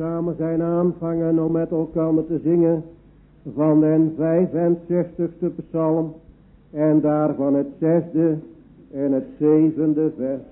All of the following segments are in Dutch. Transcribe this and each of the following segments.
samen zijn aanvangen om met elkaar te zingen van den 65ste psalm en daarvan het zesde en het zevende vers.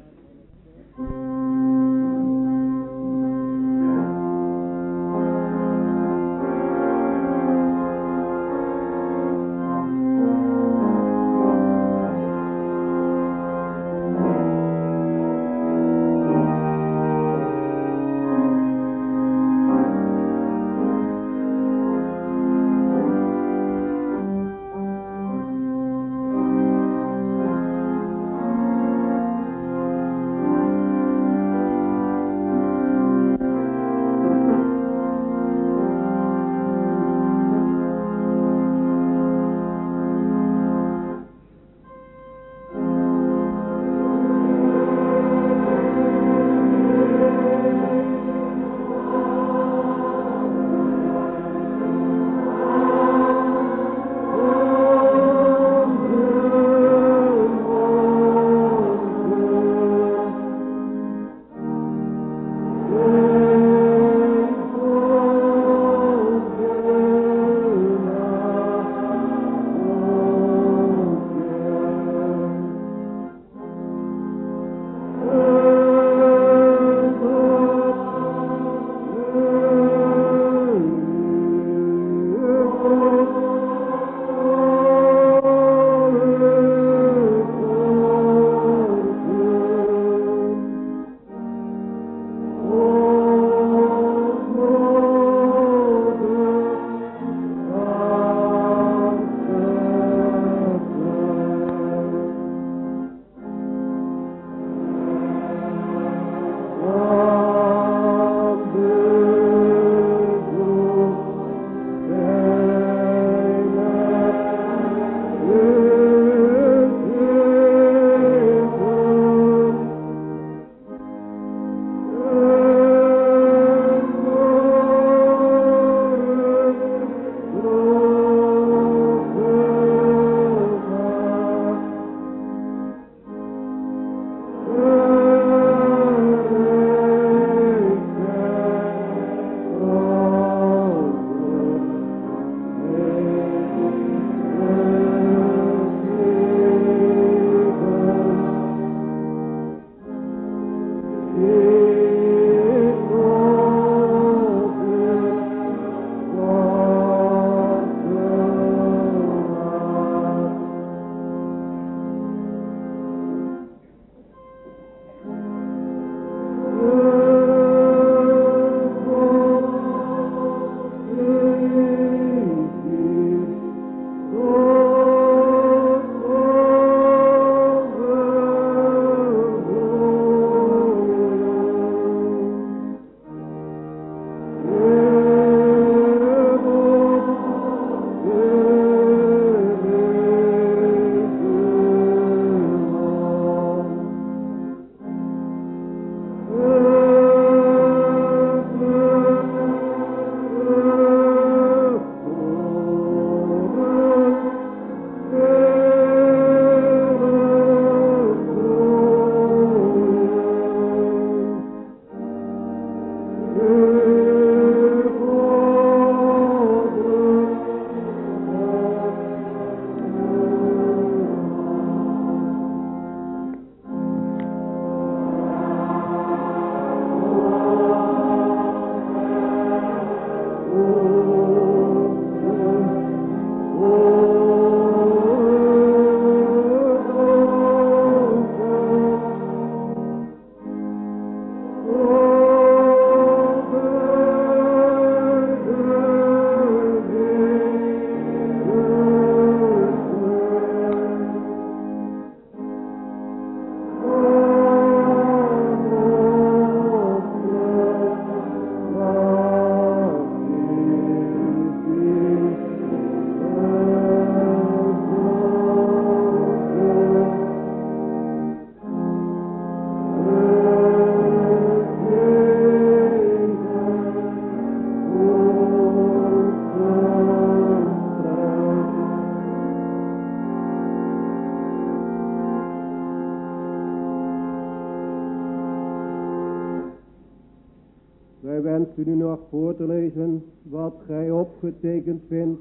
Gij opgetekend vindt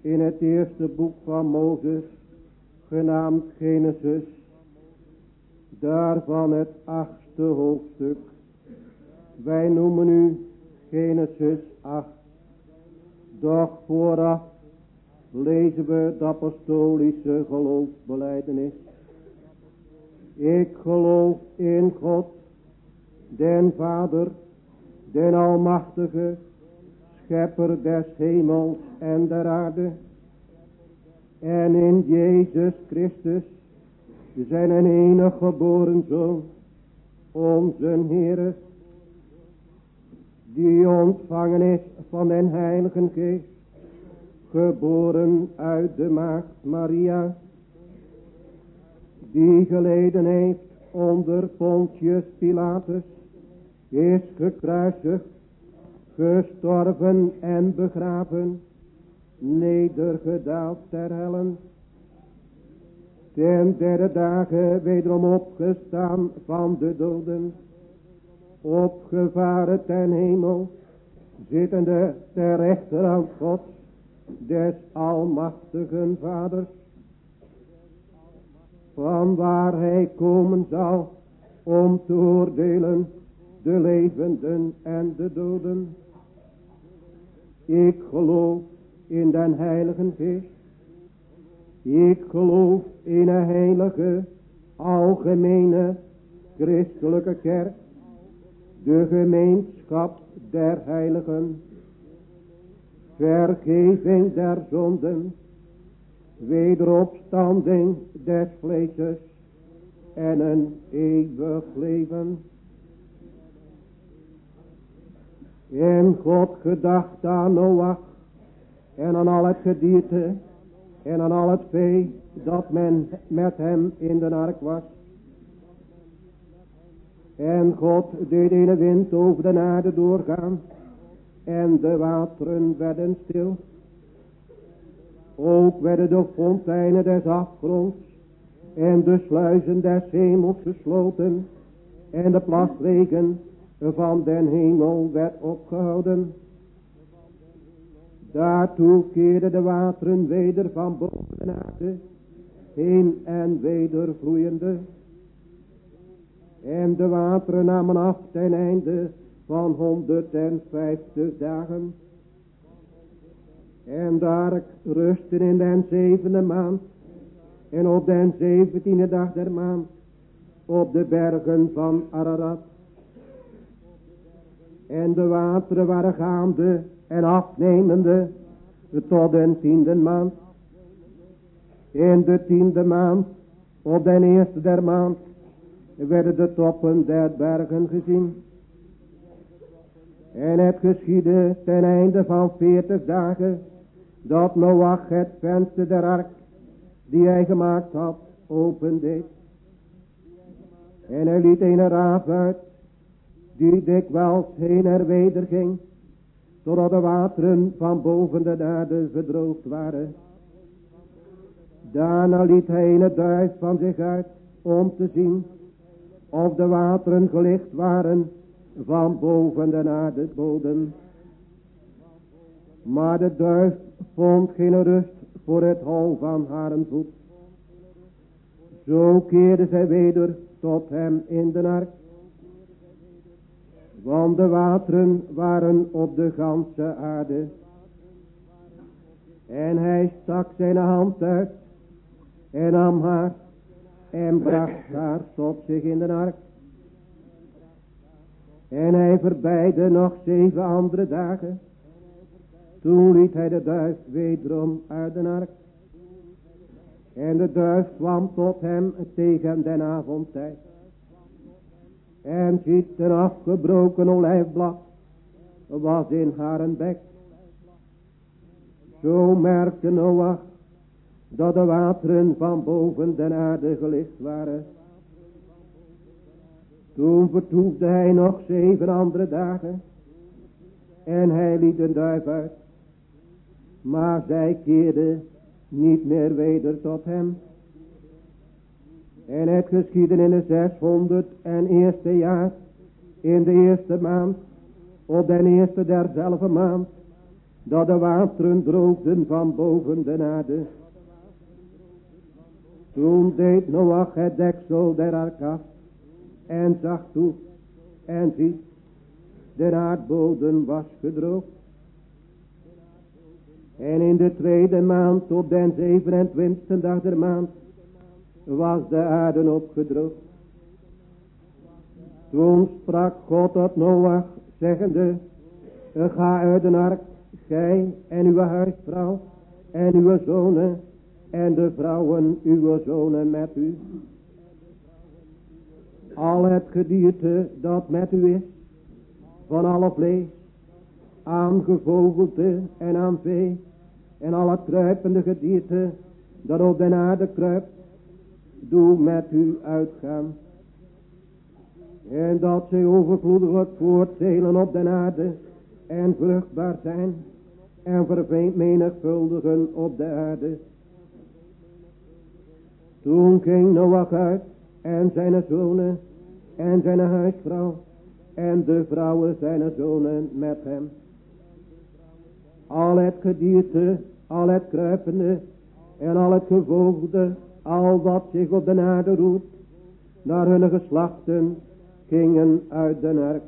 in het eerste boek van Mozes, genaamd Genesis, daarvan het achtste hoofdstuk. Wij noemen u Genesis 8. Doch vooraf lezen we de apostolische geloofsbeleidenis. Ik geloof in God, den Vader, den Almachtige, Schepper des hemels en der aarde, en in Jezus Christus, zijn een enig geboren Zoon, onze Heere, die ontvangen is van den Heiligen Geest, geboren uit de maagd Maria, die geleden heeft onder Pontius Pilatus, is gekruisigd, gestorven en begraven, nedergedaald ter hellen, ten derde dagen wederom opgestaan van de doden, opgevaren ten hemel, zittende ter rechterhand Gods, des almachtigen vaders, van waar hij komen zal om te oordelen de levenden en de doden. Ik geloof in den heilige geest. Ik geloof in een heilige, algemene, christelijke kerk. De gemeenschap der heiligen. Vergeving der zonden. Wederopstanding des vleeses. En een eeuwig leven. En God gedacht aan Noach en aan al het gedierte en aan al het vee dat men met hem in de ark was. En God deed een wind over de aarde doorgaan en de wateren werden stil. Ook werden de fonteinen des afgronds en de sluizen des hemels gesloten en de plasregen van den hemel werd opgehouden. Daartoe keerden de wateren weder van boven de aarde, heen en weder vloeiende. En de wateren namen af ten einde van 150 dagen. En daar rusten in den zevende maand en op den zeventiende dag der maand op de bergen van Ararat. En de wateren waren gaande en afnemende tot den tiende maand. In de tiende maand, op den eerste der maand, werden de toppen der bergen gezien. En het geschiedde ten einde van veertig dagen, dat Noach het venster der ark, die hij gemaakt had, opendeed. En hij liet een raaf uit, die dikwijls heen en weder ging, totdat de wateren van boven de aarde verdroogd waren. Daarna liet hij een duif van zich uit, om te zien of de wateren gelicht waren van boven de aardebodem. Maar de duif vond geen rust voor het hol van haar voet. Zo keerde zij weder tot hem in de ark. Want de wateren waren op de ganse aarde. En hij stak zijn hand uit en nam haar en bracht haar tot zich in de ark. En hij verbeide nog zeven andere dagen. Toen liet hij de duif wederom uit de ark. En de duif kwam tot hem tegen den avondtijd. En ziet een afgebroken olijfblad was in haar bek. Zo merkte Noach dat de wateren van boven de aarde gelicht waren. Toen vertoefde hij nog zeven andere dagen. En hij liet een duif uit. Maar zij keerde niet meer weder tot hem. En het geschiedde in de zeshonderd en eerste jaar, in de eerste maand, op den eerste derzelfde maand, dat de wateren droogden van boven de aarde. Toen deed Noach het deksel der ark af en zag toe en ziet, de aardbodem was gedroogd. En in de tweede maand, op den 27e dag der maand, was de aarde opgedroogd. Toen sprak God tot Noach, zeggende, ga uit de ark, gij en uw huisvrouw en uw zonen en de vrouwen uw zonen met u. Al het gedierte dat met u is, van alle vlees, aan gevogelte en aan vee, en al het kruipende gedierte dat op de aarde kruipt, doe met u uitgaan. En dat zij overvloedig voortdelen op de aarde en vruchtbaar zijn en vermenigvuldigen op de aarde. Toen ging Noach uit en zijn zonen en zijn huisvrouw en de vrouwen zijn zonen met hem. Al het gedierte, al het kruipende en al het gevoegde, al wat zich op de aarde roept, naar hun geslachten gingen uit de ark.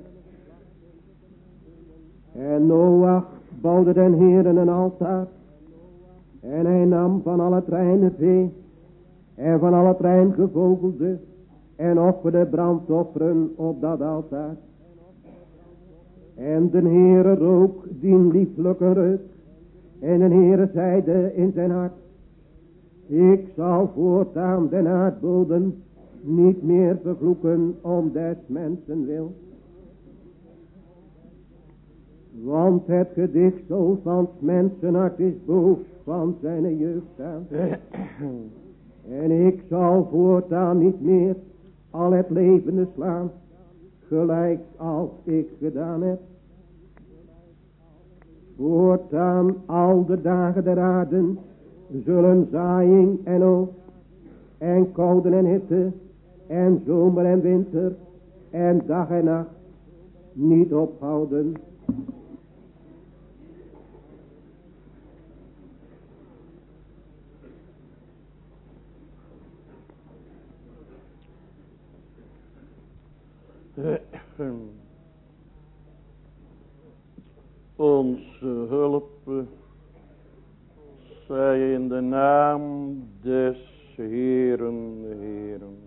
En Noach bouwde den Heeren een altaar. En hij nam van al het reine vee en van al het rein gevogelde en offerde brandofferen op dat altaar. En de Heere rook die lieflijke reuk. En de Heere zeide in zijn hart. Ik zal voortaan den aardbodem niet meer vervloeken om des mensen wil. Want het gedichtsel van het mensenhart is boos van zijn jeugd aan. En ik zal voortaan niet meer al het levende slaan, gelijk als ik gedaan heb. Voortaan al de dagen der aarde zullen zaaiing en oogst en koude en hitte en zomer en winter en dag en nacht niet ophouden. Onze hulp zij in de naam des Heeren, Heeren,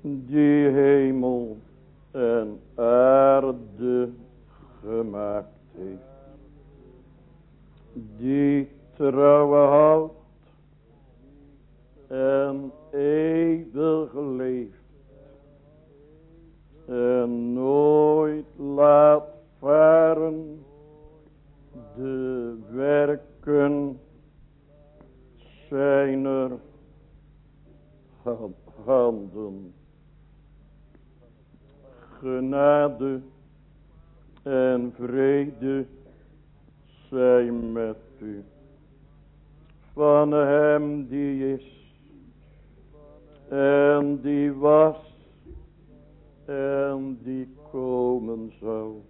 die hemel en aarde gemaakt heeft, die trouwe houdt en eeuwig leeft. En nooit laat varen de werken zijner handen. Genade en vrede zijn met u. Van hem die is en die was en die komen zou.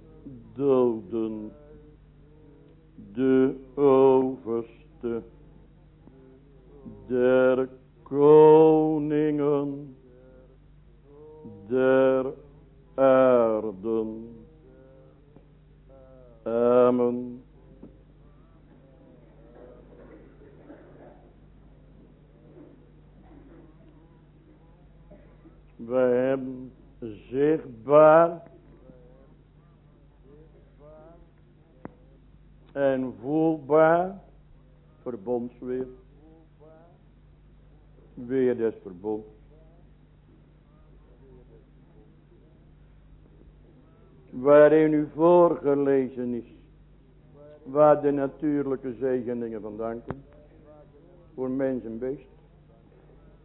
doden, de overste der koningen der aarden. Amen. We hebben zichtbaar en voelbaar verbondsweer. Weer des verbonds. waarin u voorgelezen is, waar de natuurlijke zegeningen vandaan komen. Voor mens en beest.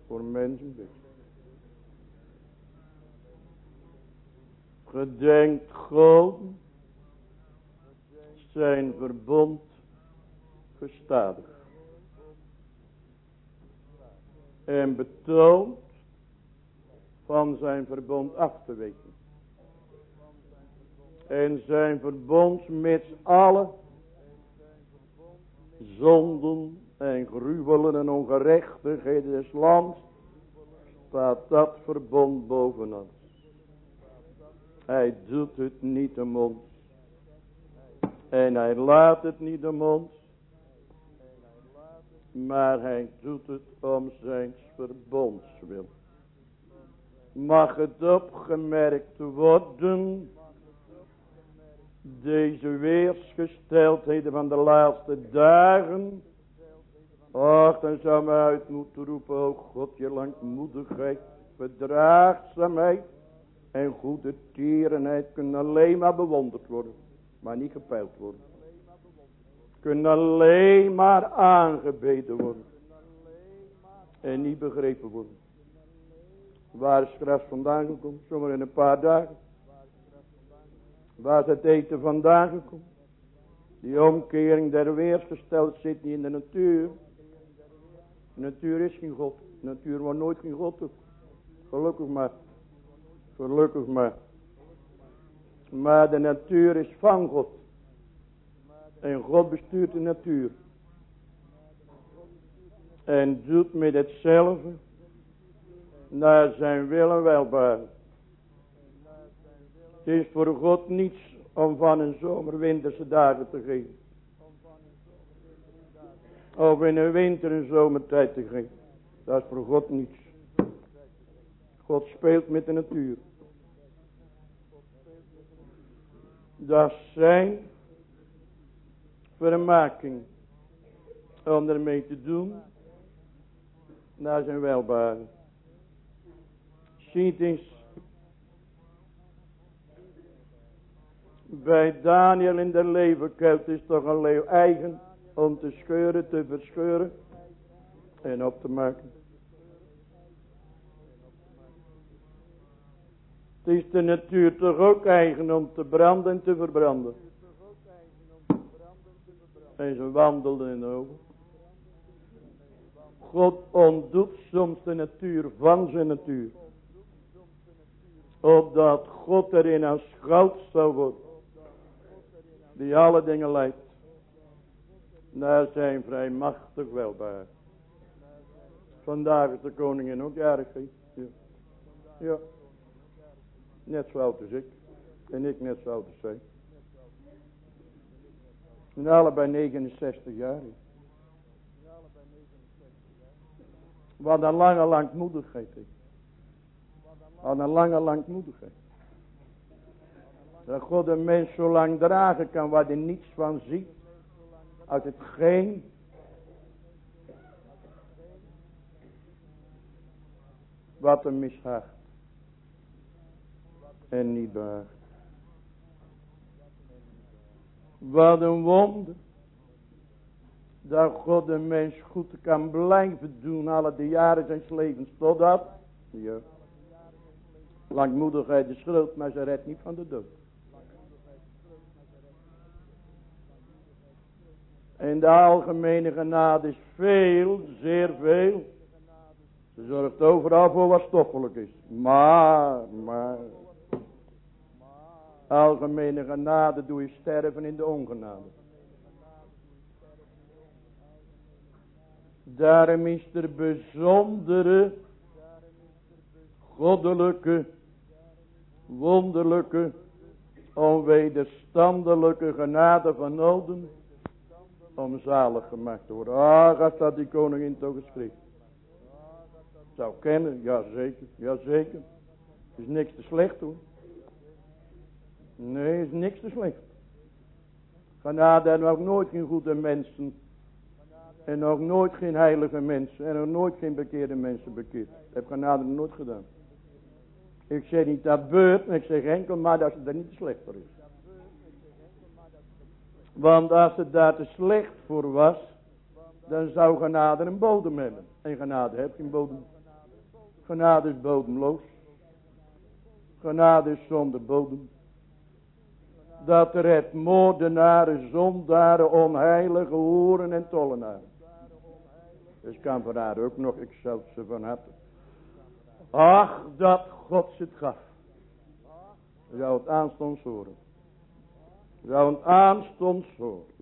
Voor mens en beest. Gedenkt God zijn verbond gestadig. En betoont van zijn verbond af te weten. En zijn verbond met alle zonden en gruwelen en ongerechtigheden des lands staat dat verbond boven ons. Hij doet het niet om ons. En hij laat het niet om ons. Maar hij doet het om zijn verbondswil. Mag het opgemerkt worden. Deze weersgesteldheden van de laatste dagen. Och, dan zou uit moeten roepen. O God, je langmoedigheid, verdraagzaamheid en goede tierenheid kunnen alleen maar bewonderd worden. Maar niet gepeild worden. Kunnen alleen maar aangebeden worden. En niet begrepen worden. Waar straks vandaan gekomen? Zomaar in een paar dagen. Waar is het eten vandaan gekomen? Die omkering der weersgesteld zit niet in de natuur. De natuur is geen God. Natuur wordt nooit geen God. Gelukkig maar. Gelukkig maar. Maar de natuur is van God. En God bestuurt de natuur. En doet met hetzelfde naar zijn wil en welbaren. Het is voor God niets om van een zomer winterse dagen te geven. Of in een winter en zomertijd te geven. Dat is voor God niets. God speelt met de natuur. Dat zijn vermaking. Om ermee te doen. Naar zijn welbaren. Ziet eens. Bij Daniel in de leeuwenkuil is toch een leeuw eigen. Om te scheuren, te verscheuren. En op te maken. Het is de natuur toch ook eigen om te branden en te verbranden. En ze wandelden in de ogen. God ontdoet soms de natuur van zijn natuur. Opdat God erin aanschouwd zou worden. Die alle dingen leidt. Naar zijn vrijmachtig welbaar. Vandaag is de koningin ook jarig. Ja. ja. Net zo oud als ik. En ik net zo oud als zij. En allebei 69 jaar. Wat een lange langmoedigheid is. Wat een lange langmoedigheid. Dat God een mens zo lang dragen kan waar hij niets van ziet. Uit hetgeen wat hem mishaagt en niet behaagt. Wat een wonder. Dat God een mens goed kan blijven doen alle de jaren zijn levens. Totdat. Ja. Langmoedigheid is groot, maar ze redt niet van de dood. En de algemene genade is veel, zeer veel. Ze zorgt overal voor wat stoffelijk is. Maar, maar. Algemene genade doe je sterven in de ongenade. Daarom is er bijzondere, goddelijke, wonderlijke, onwederstandelijke genade van noden om zalig gemaakt te worden. Ah, gaat dat die koningin toch geschreven. Zou kennen, ja zeker, ja zeker. Is niks te slecht hoor. Nee, is niks te slecht. Genade en nog nooit geen goede mensen. En nog nooit geen heilige mensen. En nog nooit geen bekeerde mensen bekeerd. Dat heb genade nooit gedaan. Ik zeg niet dat beurt, ik zeg enkel maar dat ze er niet te slecht voor is. Want als het daar te slecht voor was, dan zou genade een bodem hebben. En genade heeft geen bodem. Genade is bodemloos. Genade is zonder bodem. Dat redt moordenaren, zondaren, onheilige hoeren en tollenaren. Dus kan haar ook nog, ik ze van harte. Ach, dat God het gaf. Zou het aanstonds horen. Zou het aanstonds horen.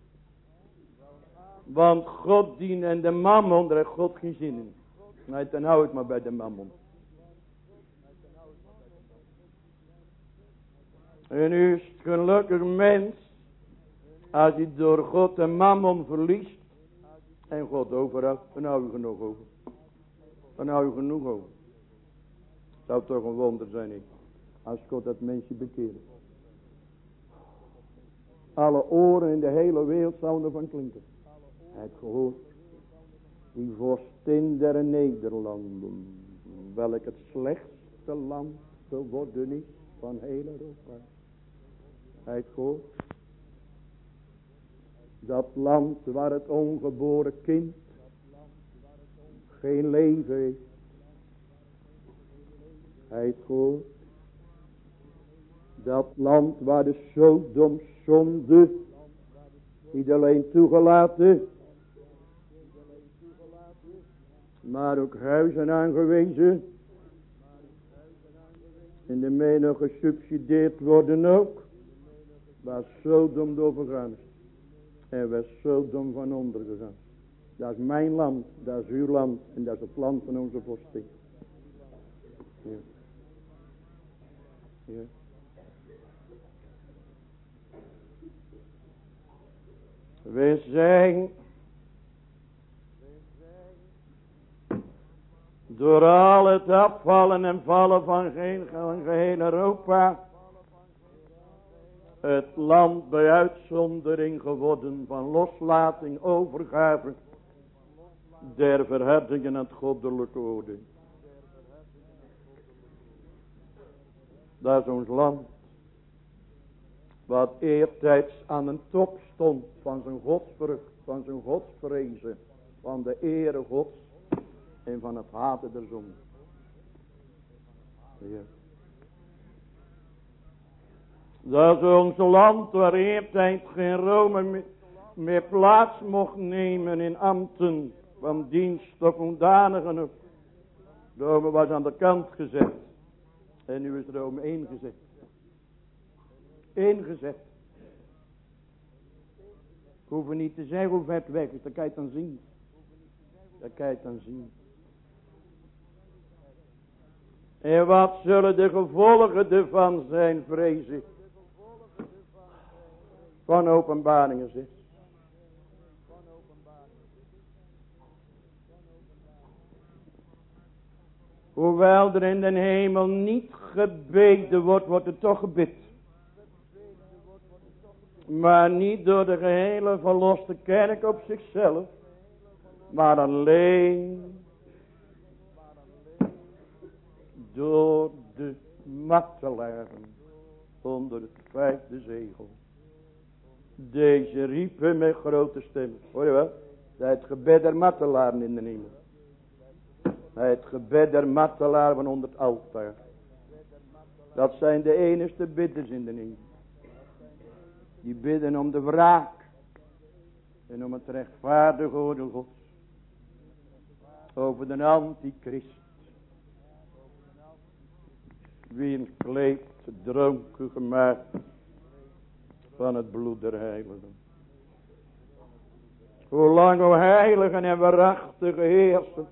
Want God dienen en de mammon, daar heeft God geen zin in. Nee, dan hou ik maar bij de mammon. En u is gelukkig mens, als je door God de mammon verliest, en God overal, dan hou je genoeg over. Dan hou je genoeg over. Zou toch een wonder zijn, ik, als God dat mensje bekeert. Alle oren in de hele wereld zouden ervan klinken. Hij gehoord. Die vorstin der Nederlanden. Welk het slechtste land geworden is van heel Europa. Hij gehoord. Dat land waar het ongeboren kind geen leven heeft. Hij gehoord. Dat land waar de Sodom zonde niet alleen toegelaten, maar ook huizen aangewezen. In de mening gesubsidieerd worden ook, waar Sodom doorvergaan is. En waar Sodom van onder gegaan. Dat is mijn land, dat is uw land en dat is het land van onze vorstin. Ja. Ja. We zijn door al het afvallen en vallen van, geen, van Europa het land bij uitzondering geworden van loslating, overgave der verherding en het goddelijke oordeel. Dat is ons land. Wat eertijds aan een top stond van zijn godsvrucht, van zijn godsvrezen, van de ere gods en van het haten der zon. Ja. Dat ons land waar eertijds geen Rome meer plaats mocht nemen in ambten van dienst of ondanigen. Rome was aan de kant gezet. En nu is Rome ingezet. Ingezet. Ik hoef niet te zeggen hoe ver het weg is. Dat kan je dan zien. Dat kan je dan zien. En wat zullen de gevolgen ervan zijn, vrees ik. Van openbaringen zegt. Hoewel er in de hemel niet gebeden wordt, wordt er toch gebid. Maar niet door de gehele verloste kerk op zichzelf. Maar alleen door de martelaren onder het vijfde zegel. Deze riepen met grote stem. Hoor je wel? Het gebed der martelaren in de hemel. Het gebed der martelaren onder het altaar. Dat zijn de enigste bidders in de hemel. Die bidden om de wraak. En om het rechtvaardige oordeel gods. Over de antichrist. Wie een kleed dronken gemaakt. Van het bloed der heiligen. Hoe lang o heilige en waarachtige heerser.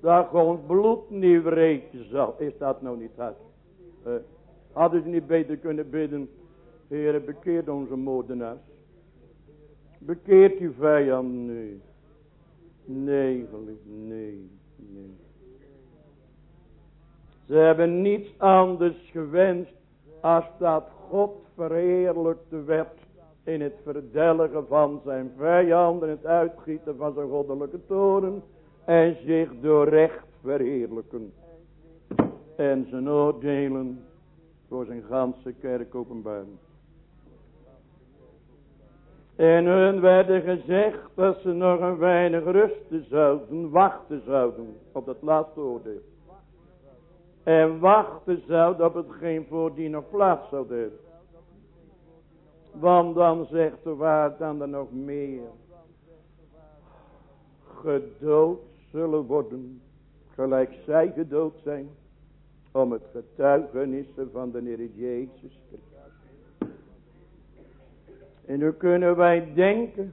Dat ons bloed niet wreken zal. Is dat nou niet hard? Uh, hadden ze niet beter kunnen bidden. Heere, bekeert onze moordenaars. Bekeert uw vijand nu. Nee, geliefd, nee, nee. Ze hebben niets anders gewenst als dat God verheerlijkte werd in het verdelgen van zijn vijanden, het uitgieten van zijn goddelijke toren en zich door recht verheerlijken. En zijn oordelen voor zijn ganse kerk openbaren. En hun werden gezegd dat ze nog een weinig rusten zouden, wachten zouden op dat laatste oordeel. En wachten zouden op hetgeen voor die nog plaats zou hebben. Want dan zegt de waard dan er nog meer. Gedood zullen worden, gelijk zij gedood zijn, om het getuigenissen van de Heer Jezus Christus. En nu kunnen wij denken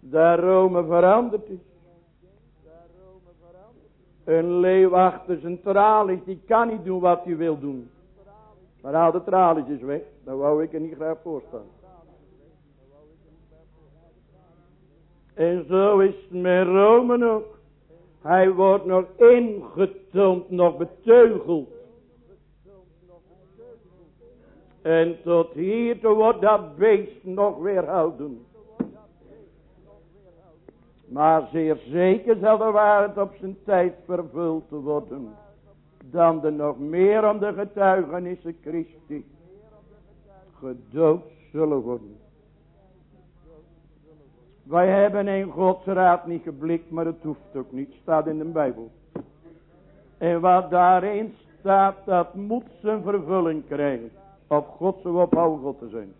dat Rome veranderd is. Een leeuw achter zijn tralies, die kan niet doen wat hij wil doen. Maar haal de tralies weg, dan wou ik er niet graag voor staan. En zo is het met Rome ook. Hij wordt nog ingetoond, nog beteugeld. En tot hier wordt dat beest nog weerhouden. Maar zeer zeker zal de waarheid op zijn tijd vervuld worden. Dan er nog meer om de getuigenissen Christi gedood zullen worden. Wij hebben in Gods raad niet geblikt, maar het hoeft ook niet. Staat in de Bijbel. En wat daarin staat, dat moet zijn vervulling krijgen. Op God zo op God te zijn.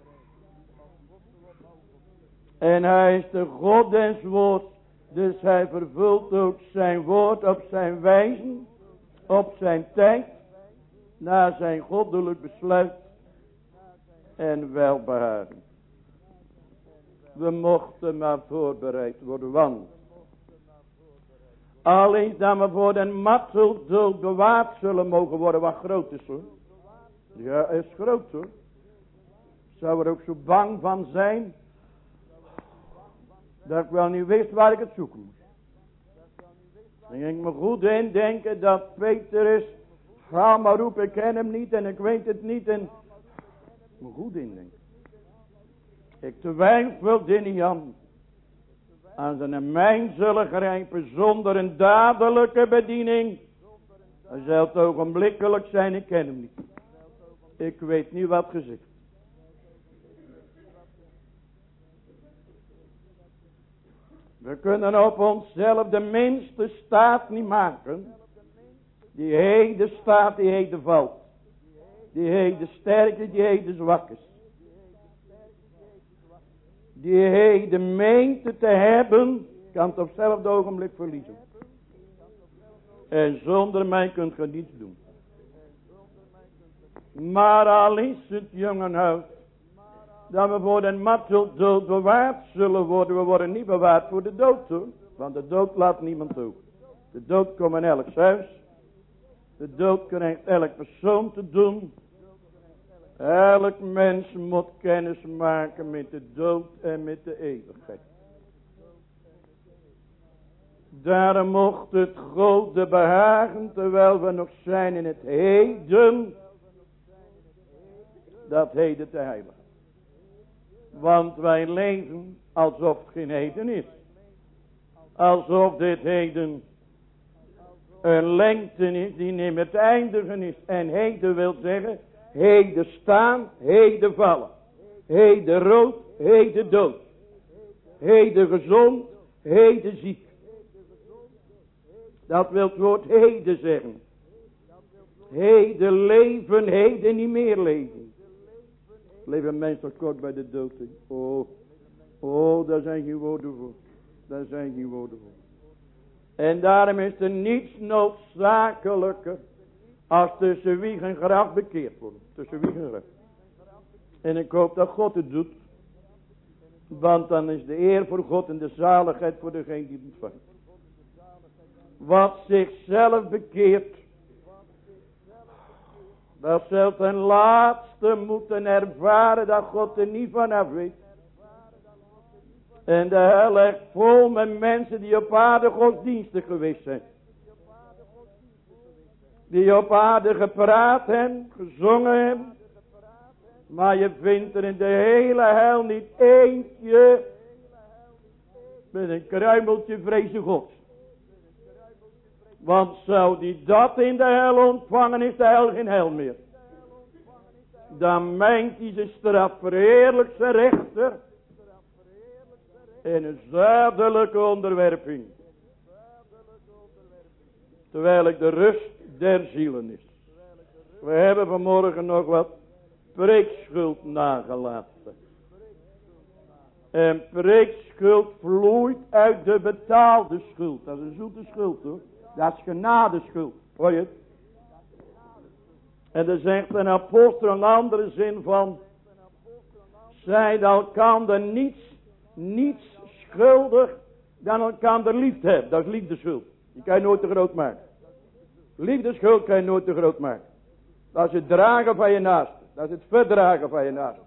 En hij is de God des woord. Dus hij vervult ook zijn woord op zijn wijze. Op zijn tijd. Naar zijn goddelijk besluit. En welbehagen. We mochten maar voorbereid worden. Want. Alleen dat we voor den marteldood bewaard zullen mogen worden. Wat groot is hoor. Ja, is groot hoor. Zou er ook zo bang van zijn. Dat ik wel niet wist waar ik het zoeken. Dan ik me goed indenken dat Peter is. Ga maar roepen, ik ken hem niet en ik weet het niet. En me goed indenken. Ik twijfelde niet aan. Aan zijn mijn zullen grijpen zonder een dadelijke bediening. Hij zal ogenblikkelijk zijn, ik ken hem niet. Ik weet niet wat gezegd. We kunnen op onszelf de minste staat niet maken. Die heden staat, die heden valt. Die heden sterke, die heden zwak is. Die heden meent te hebben, kan het op hetzelfde ogenblik verliezen. En zonder mij kunt je niets doen. Maar al is het jongenhuis. Dat we voor den marteldood bewaard zullen worden. We worden niet bewaard voor de dood hoor. Want de dood laat niemand toe. De dood komt in elk huis. De dood krijgt elk persoon te doen. Elk mens moet kennis maken met de dood en met de eeuwigheid. Daarom mocht het grote behagen, terwijl we nog zijn in het heden, dat heden te heilig. Want wij leven alsof het geen heden is. Alsof dit heden een lengte is die niet meer te eindigen is. En heden wil zeggen, heden staan, heden vallen. Heden rood, heden dood. Heden gezond, heden ziek. Dat wil het woord heden zeggen. Heden leven, heden niet meer leven. Leven mensen kort bij de dood. Oh, oh, daar zijn geen woorden voor. Daar zijn geen woorden voor. En daarom is er niets noodzakelijker als tussen wieg en graf bekeerd worden. Tussen wieg en. En ik hoop dat God het doet. Want dan is de eer voor God en de zaligheid voor degene die het ontvangt. Wat zichzelf bekeert dat zult ten laatste moeten ervaren dat God er niet vanaf weet. En de hel ligt vol met mensen die op aarde godsdienstig geweest zijn. Die op aarde gepraat hebben, gezongen hebben. Maar je vindt er in de hele hel niet eentje met een kruimeltje vrezen God. Want zou die dat in de hel ontvangen, is de hel geen hel meer. Dan meent hij zijn straf verheerlijk rechter. In een zadelijke onderwerping. Terwijl ik de rust der zielen is. We hebben vanmorgen nog wat preekschuld nagelaten. En preekschuld vloeit uit de betaalde schuld. Dat is een zoete schuld hoor. Dat is genadeschuld. Hoor je? En er zegt een apostel een andere zin van. Zij elkander niets, niets schuldig dan elkander lief hebben. Dat is liefdeschuld. Die kan je nooit te groot maken. Liefdeschuld kan je nooit te groot maken. Dat is het dragen van je naaste. Dat is het verdragen van je naaste.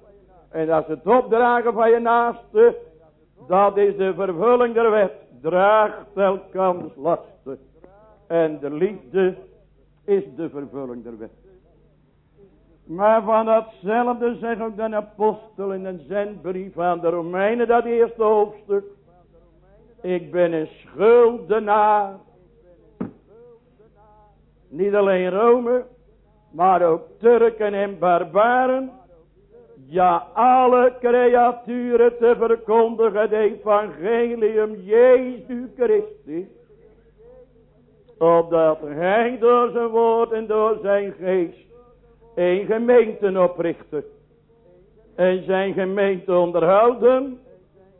En dat is het opdragen van je naaste. Dat is de vervulling der wet. Draagt elkanders lasten. En de liefde is de vervulling der wet. Maar van datzelfde zegt ook de apostel in een zendbrief aan de Romeinen, dat eerste hoofdstuk. Ik ben een schuldenaar. Niet alleen Rome, maar ook Turken en barbaren. Ja, alle creaturen te verkondigen het evangelium Jezus Christus. Opdat hij door zijn woord en door zijn geest een gemeente oprichten. En zijn gemeente onderhouden.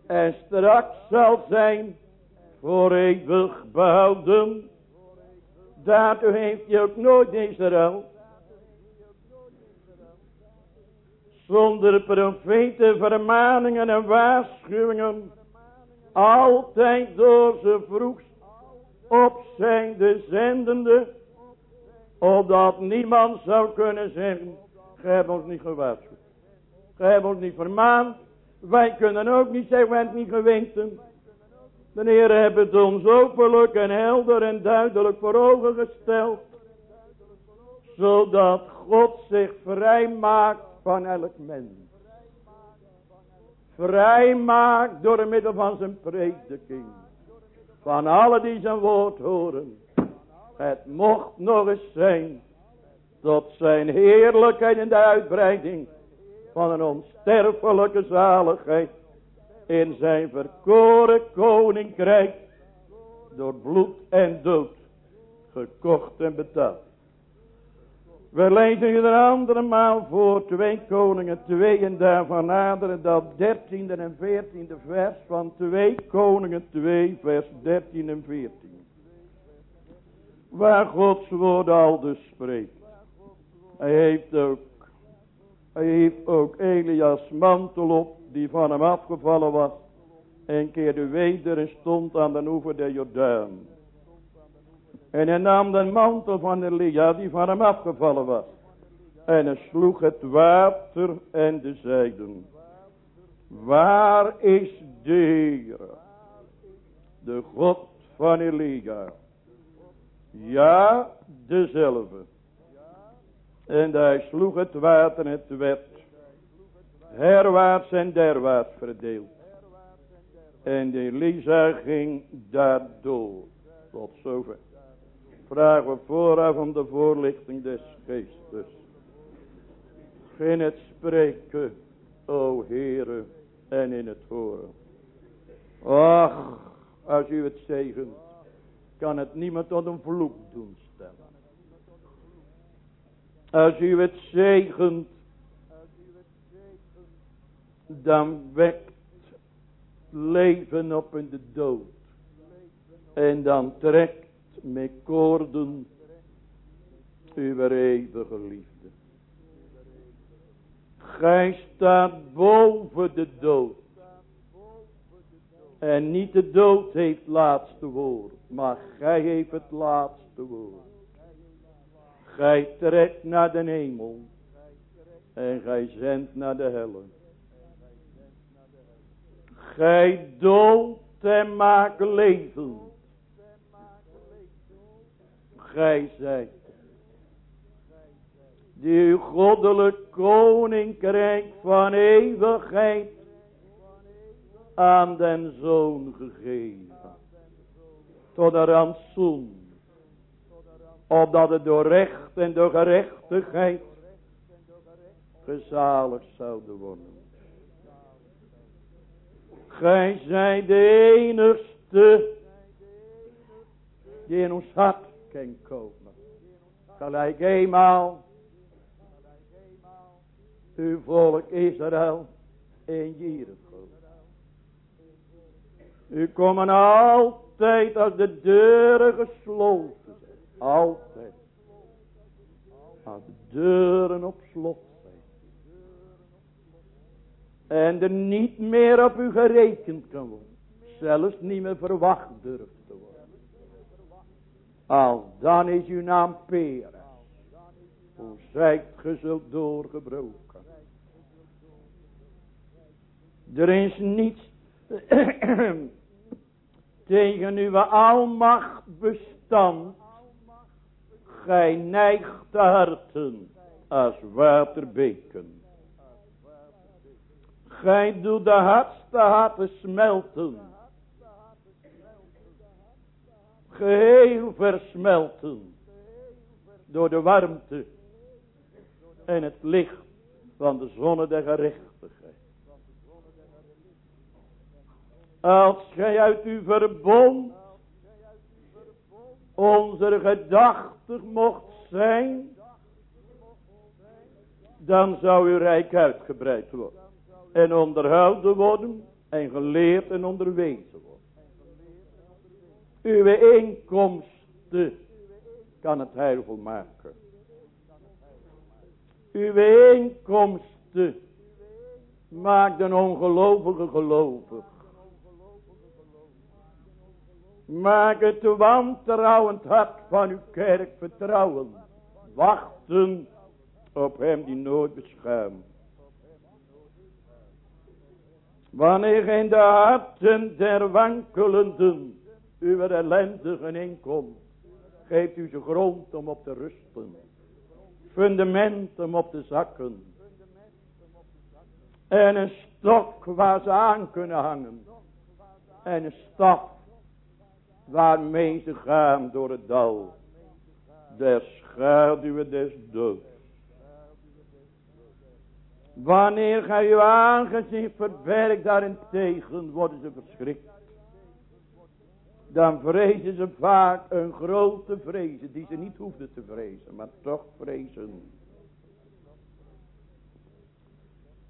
En straks zal zijn voor eeuwig behouden. Daartoe heeft hij ook nooit Israël. Zonder profeten, vermaningen en waarschuwingen. Altijd door ze vroegst op zijn de zendende Opdat niemand zou kunnen zeggen, gij hebt ons niet gewaarschuwd. Gij hebt ons niet vermaand. Wij kunnen ook niet zeggen, wij hebben niet geweten. De Heer heeft het ons openlijk en helder en duidelijk voor ogen gesteld. Zodat God zich vrij maakt van elk mens. Vrij maakt door middel van zijn prediking. Van alle die zijn woord horen. Het mocht nog eens zijn tot zijn heerlijkheid in de uitbreiding van een onsterfelijke zaligheid in zijn verkoren koninkrijk door bloed en dood gekocht en betaald. We lezen een andere maal voor twee koningen 2 en daarvan naderen dat 13e en 14e vers van 2 koningen 2 vers 13 en 14 waar Gods woord al dus spreekt. Hij heeft ook, hij heeft ook Elias mantel op, die van hem afgevallen was, en keerde weder en stond aan de oever der Jordaan. En hij nam de mantel van Elia, die van hem afgevallen was, en hij sloeg het water en de zijden. Waar is de de God van Elia? Ja, dezelfde. En hij sloeg het water en het werd herwaarts en derwaarts verdeeld. En de Elisa ging daardoor. Tot zover. Vragen we vooraf om de voorlichting des geestes. In het spreken, o Heere, en in het horen. Ach, als u het zegent kan het niemand tot een vloek doen stellen. Als u het zegent, dan wekt leven op in de dood. En dan trekt met koorden uw eeuwige liefde. Gij staat boven de dood. En niet de dood heeft laatste woord. Maar gij heeft het laatste woord. Gij trekt naar de hemel. En gij zendt naar de helle. Gij doodt en maakt leven. Gij zijt. Die uw goddelijk koninkrijk van eeuwigheid aan den zoon gegeven. Tot een rantsoen Opdat het door recht en door gerechtigheid gezaligd zouden worden. Gij zijt de enigste die in ons hart kan komen. Gelijk eenmaal uw volk Israël in Jericho. U komen altijd als de deuren gesloten zijn. Altijd. Als de deuren op slot zijn. En er niet meer op u gerekend kan worden. Zelfs niet meer verwacht durft te worden. Al dan is uw naam Peres. Hoe zijt ge zo doorgebroken. Er is niets tegen uw almacht bestand. Gij neigt de harten als waterbeken. Gij doet de hardste harten smelten. Geheel versmelten. Door de warmte. En het licht van de zonne der gerechtigheid. Als gij uit uw verbond onze gedachtig mocht zijn, dan zou uw rijk uitgebreid worden. En onderhouden worden en geleerd en onderwezen worden. Uw inkomsten kan het heil maken. Uw inkomsten maakt een ongelovige gelovig. Maak het wantrouwend hart van uw kerk vertrouwen. Wachten op hem die nooit beschuimt. Wanneer in de harten der wankelenden uw ellendigen inkomt. Geeft u ze grond om op te rusten. Fundament om op te zakken. En een stok waar ze aan kunnen hangen. En een staf waarmee ze gaan door het dal. Der schaduwen des doods. Wanneer gij uw aangezicht verbergt daarentegen worden ze verschrikt. Dan vrezen ze vaak een grote vrezen die ze niet hoefden te vrezen, maar toch vrezen.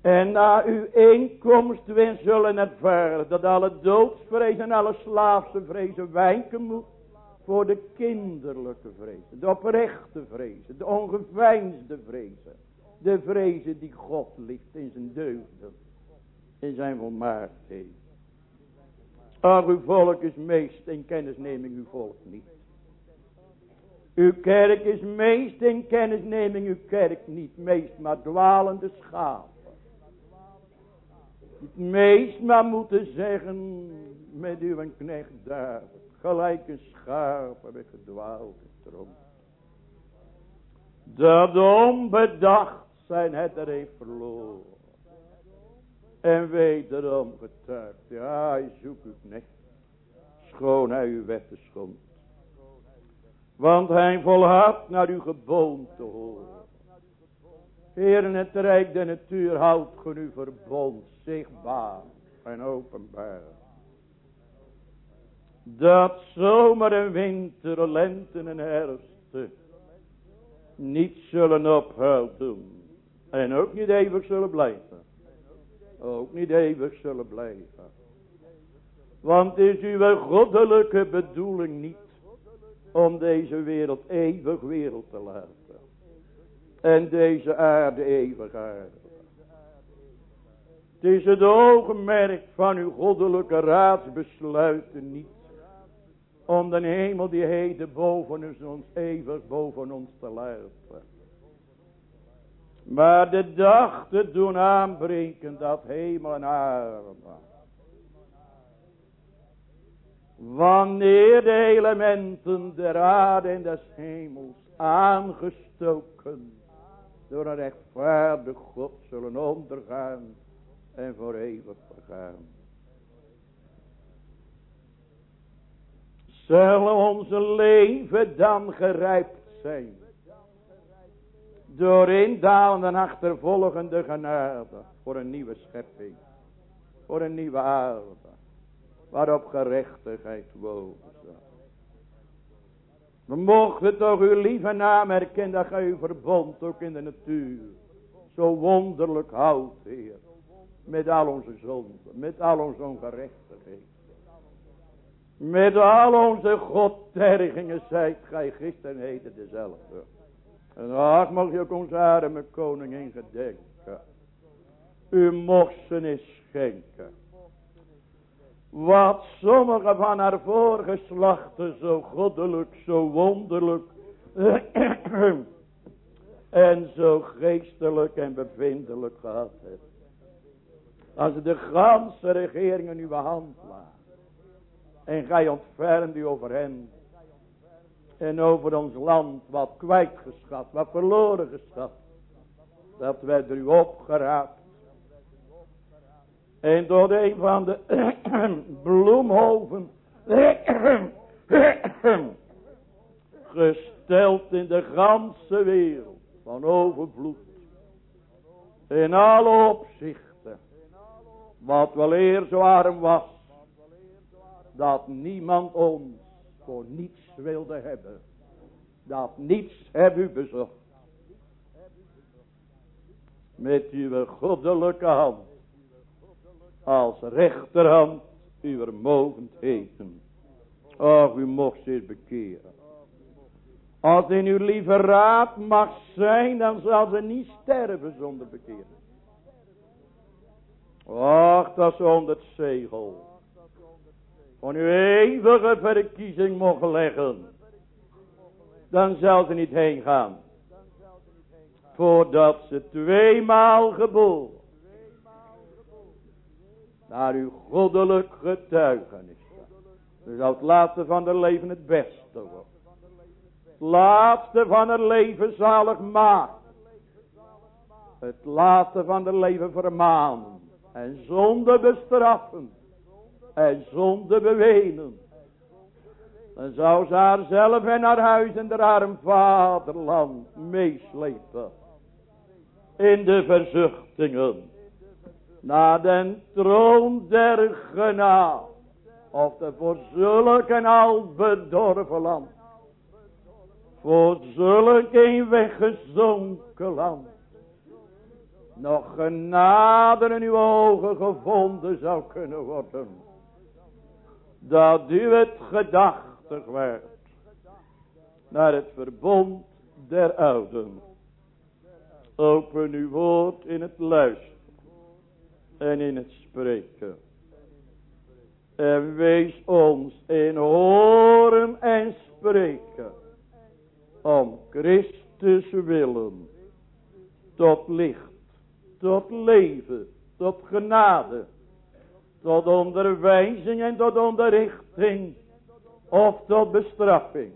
En na uw inkomst weer zullen ervaren dat alle doodsvrees en alle slaafse vrezen wijken moet voor de kinderlijke vrezen, de oprechte vrezen, de ongeveinsde vrezen. De vrezen die God ligt in zijn deugden, in zijn volmaaktheid. Ach, uw volk is meest in kennisneming, uw volk niet. Uw kerk is meest in kennisneming, uw kerk niet. Meest maar dwalende schapen. Het meest maar moeten zeggen met uw knecht David. Gelijk een schaap heb ik gedwaald getronken. Dat onbedacht zijn het er verloren. En wederom getuigd. Ja, hij zoekt uw knecht. Schoon hij uw wetten schond. Want hij volhoudt naar uw geboom te horen. Heer, het rijk de natuur houdt ge u verbond zichtbaar en openbaar. Dat zomer en winter, lente en herfst niet zullen ophouden. En ook niet eeuwig zullen blijven. Ook niet eeuwig zullen blijven. Want is uw goddelijke bedoeling niet om deze wereld eeuwig wereld te laten. En deze aarde eeuwig aarde. Het is het ogenmerk van uw goddelijke raadsbesluiten niet. Om de hemel die heden boven ons, eeuwig boven ons te laten. Maar de dag te doen aanbreken dat hemel en aarde. Wanneer de elementen der aarde en des hemels aangestoken door een rechtvaardig God zullen ondergaan en voor eeuwig vergaan. Zal onze leven dan gerijpt zijn. Door indalende en achtervolgende genade. Voor een nieuwe schepping. Voor een nieuwe aarde. Waarop gerechtigheid woont. We mochten toch uw lieve naam herkennen dat gij uw verbond ook in de natuur zo wonderlijk houdt, Heer. Met al onze zonden, met al onze ongerechtigheid. Met al onze godtergingen zijt gij gisteren en heden dezelfde. Ach, mag je ook onze arme koningin gedenken. U mocht ze eens schenken. Wat sommige van haar voorgeslachten zo goddelijk, zo wonderlijk en zo geestelijk en bevindelijk gehad heeft. Als de ganse regering in uw hand laat. En gij ontfermt u over hen. En over ons land wat kwijtgeschat, wat verloren geschat. Dat werd er u opgeraapt. En door een van de bloemhoven gesteld in de ganse wereld van overvloed. In alle opzichten. Wat wel eer zo arm was. Dat niemand ons voor niets wilde hebben. Dat niets heb u bezocht. Met uw goddelijke hand. Als rechterhand uw mogend heten. Och, u mocht zich bekeren. Als in uw lieve raad mag zijn, dan zal ze niet sterven zonder bekering. Och, dat is onder het zegel. Van uw eeuwige verkiezing mogen leggen. Dan zal ze niet heen gaan. Voordat ze tweemaal geboren. Naar uw goddelijk getuigenis. Dan zal het laatste van de leven het beste worden laatste van het leven zalig maken. Het laatste van het leven vermanen. En zonde bestraffen. En zonde bewenen. Dan zou ze haar zelf en haar huis en haar arm vaderland meeslepen. In de verzuchtingen. Naar den troon der genade. Of de voor zulk een al bedorven land voor zulk een weggezonken land. Nog genade in uw ogen gevonden zou kunnen worden. Dat u het gedachtig werd. Naar het verbond der ouden. Open uw woord in het luisteren. En in het spreken. En wees ons in horen en spreken om Christus willen, tot licht, tot leven, tot genade, tot onderwijzing en tot onderrichting, of tot bestraffing,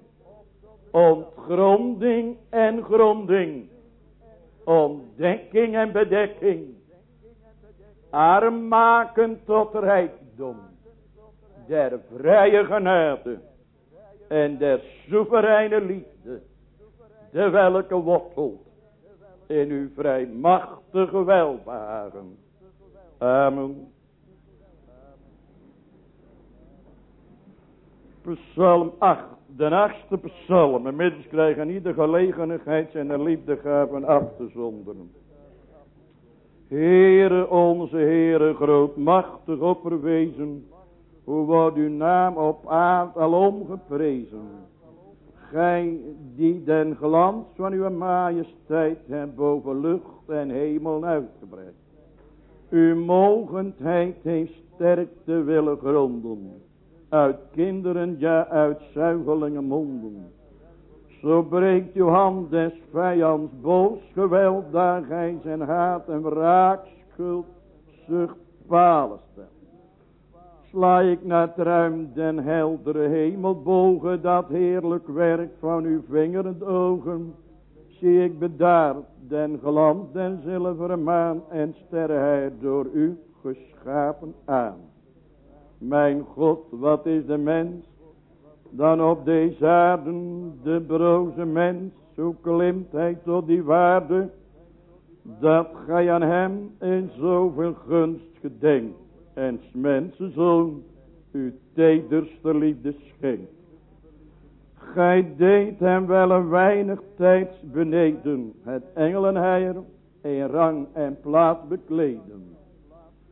ontgronding en gronding, ontdekking en bedekking, arm maken tot rijkdom, der vrije genade. En der soevereine liefde, de welke wortelt in uw vrijmachtige welbaren. Amen. Psalm 8, de achtste psalm. En middels krijgen ieder gelegenheid zijn liefdegaven af te zonderen. Heere onze Heere, grootmachtig opverwezen, hoe wordt uw naam op aard alom geprezen. Gij die den glans van uw majesteit hebt boven lucht en hemel uitgebreid. Uw mogendheid heeft sterkte willen gronden. Uit kinderen, ja uit zuigelingen monden. Zo breekt uw hand des vijands boos geweld, daar gij zijn haat en wraakschuld zucht palen sla ik naar het ruim den heldere hemelbogen, dat heerlijk werk van uw vingerend ogen. Zie ik bedaard den glans den zilveren maan en sterrenheid door u geschapen aan. Mijn God, wat is de mens, dan op deze aarde de broze mens, zo klimt hij tot die waarde, dat gij aan hem in zoveel gunst gedenkt, en mensenzoon uw tederste liefde schenkt. Gij deed hem wel een weinig tijds beneden, het engelenheier in rang en plaats bekleden.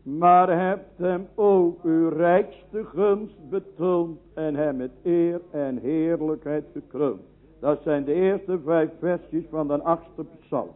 Maar hebt hem ook uw rijkste gunst betoond en hem met eer en heerlijkheid gekroond. Dat zijn de eerste vijf versjes van de achtste psalm.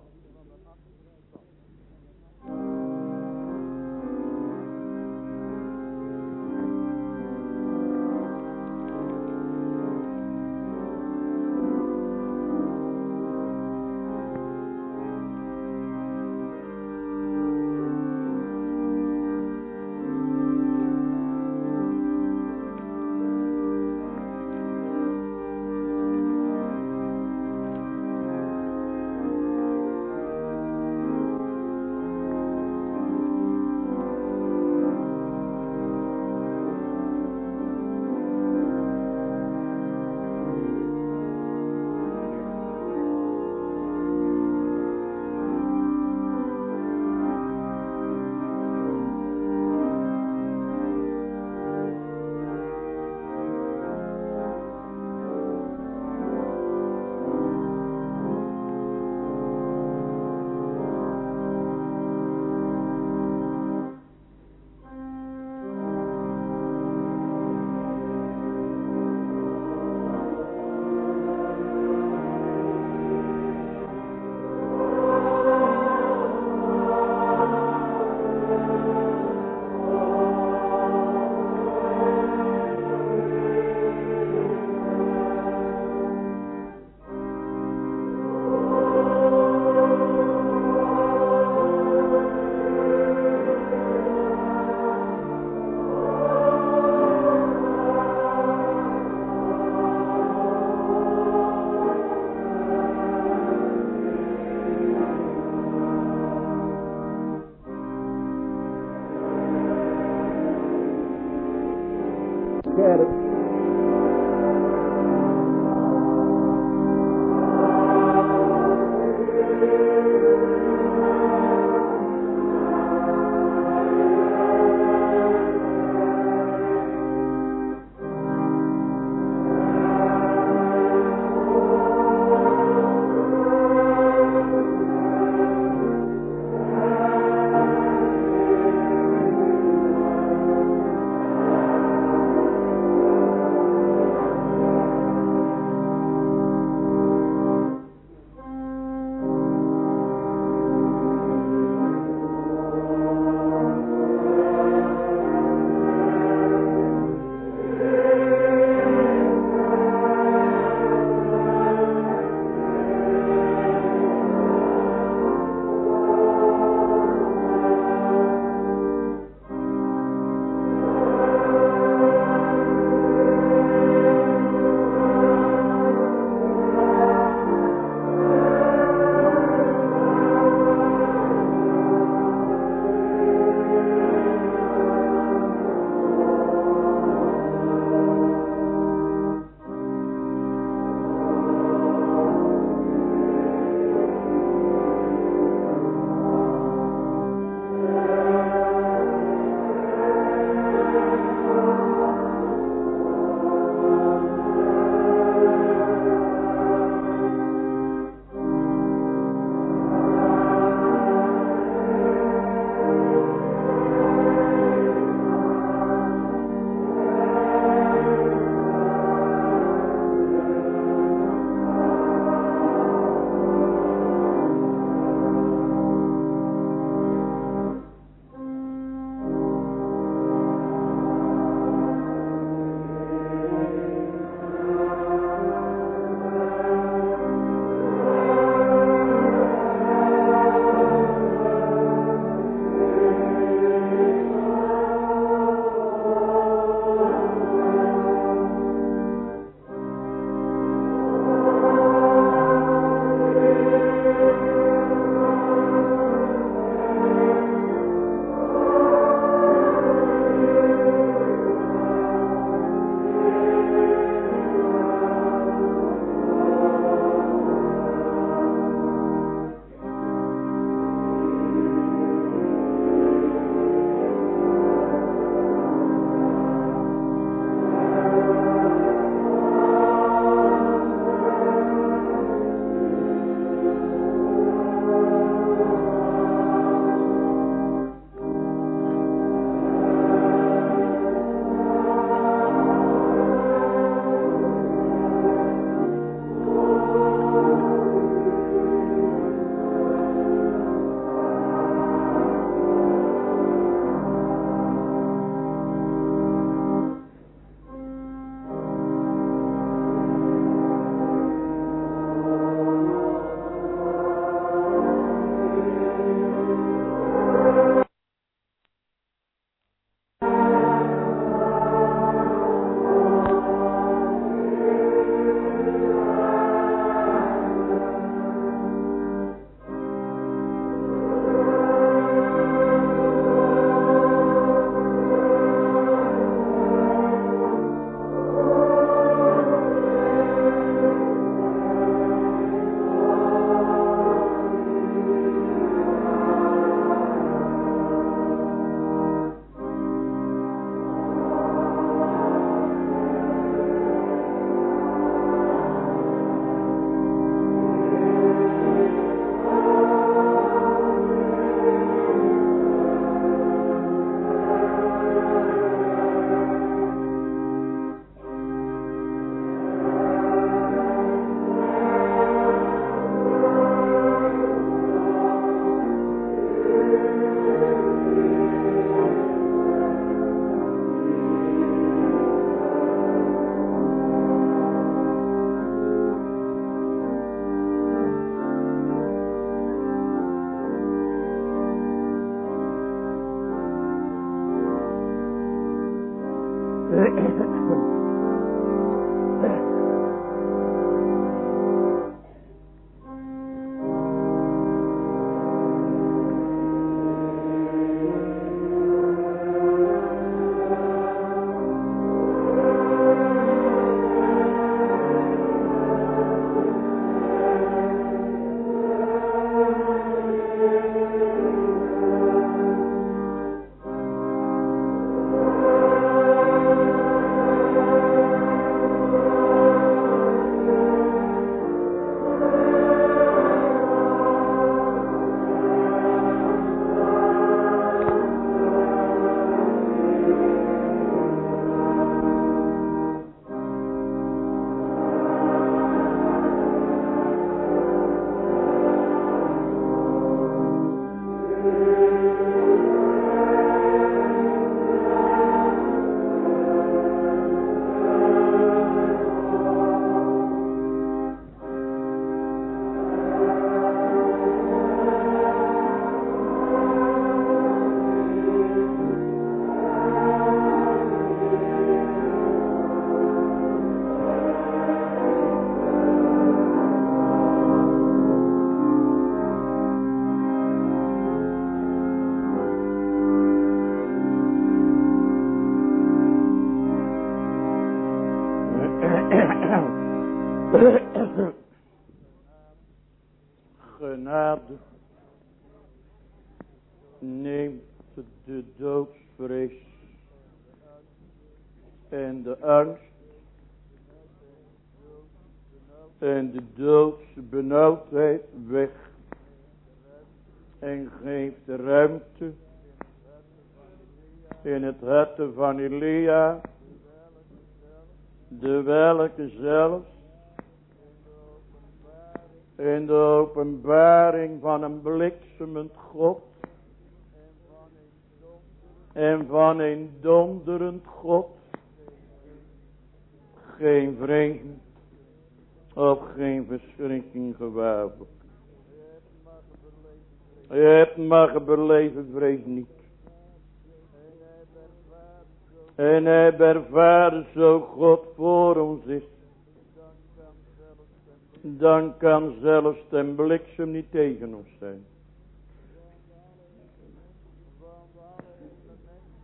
Bliksem niet tegen ons zijn.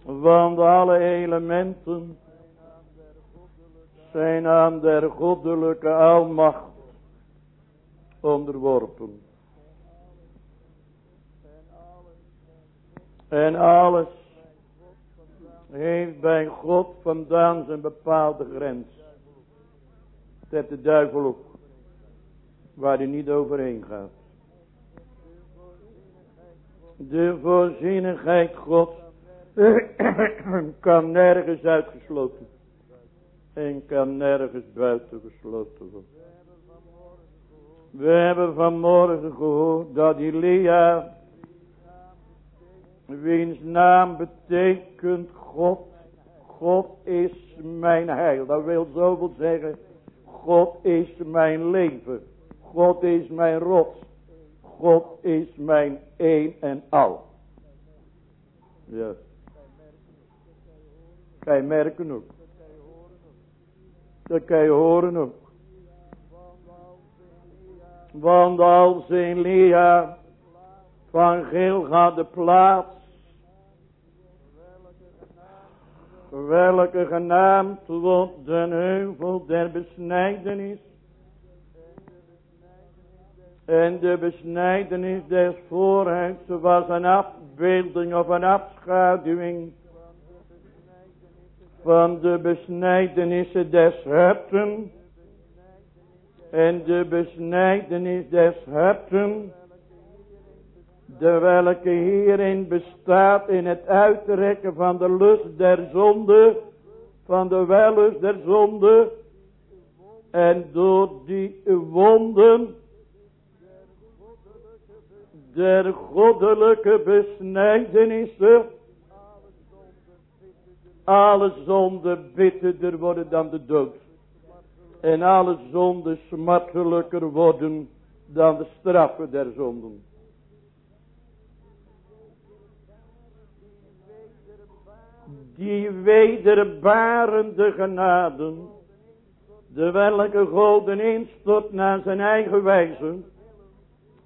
Want alle elementen zijn aan der goddelijke almacht onderworpen. En alles heeft bij God vandaan zijn bepaalde grens. Dat de duivel ook. Waar hij niet overheen gaat. De voorzienigheid God kan nergens uitgesloten. En kan nergens buiten gesloten worden. We hebben vanmorgen gehoord dat Elia, wiens naam betekent God, God is mijn heil. Dat wil zoveel zeggen, God is mijn leven. God is mijn rots. God is mijn een en al. Ja. Kan je merken ook. Dat kan je horen ook. Want als Elia van Gilga de plaats, welke genaamd wordt de heuvel der besnijdenis, en de besnijdenis des voorhuids was een afbeelding of een afschaduwing van de besnijdenissen des harten en de besnijdenis des harten, de welke hierin bestaat in het uitrekken van de lust der zonde, van de wellust der zonde, en door die wonden der goddelijke besnijdenissen, alle zonden bitterder worden dan de dood. En alle zonden smartelijker worden dan de straffen der zonden. die wederbarende genaden, de welke God instort naar zijn eigen wijze,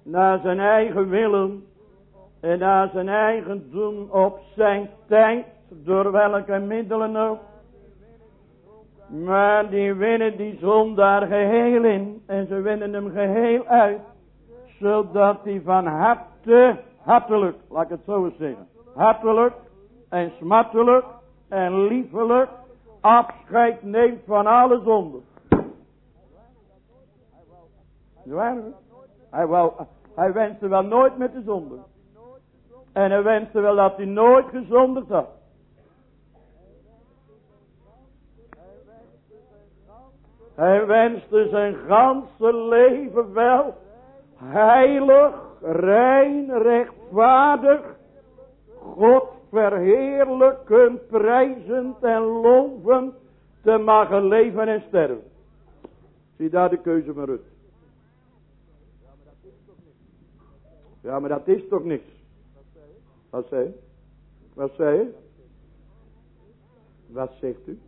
naar zijn eigen willen en naar zijn eigen doen op zijn tijd, door welke middelen ook. Maar die winnen die zondaar geheel in en ze winnen hem geheel uit, zodat hij van harte, hartelijk, laat ik het zo eens zeggen, hartelijk en smartelijk en liefelijk afscheid neemt van alle zonden. Hij, wou, hij wenste wel nooit met de zonde. En hij wenste wel dat hij nooit gezondigd had. Hij wenste zijn ganse leven wel heilig, rein, rechtvaardig, God verheerlijken, prijzend en lovend te mogen leven en sterven. Zie daar de keuze van Rut. Ja, maar dat is toch niks. Wat zei? Wat zei je? Wat zegt u?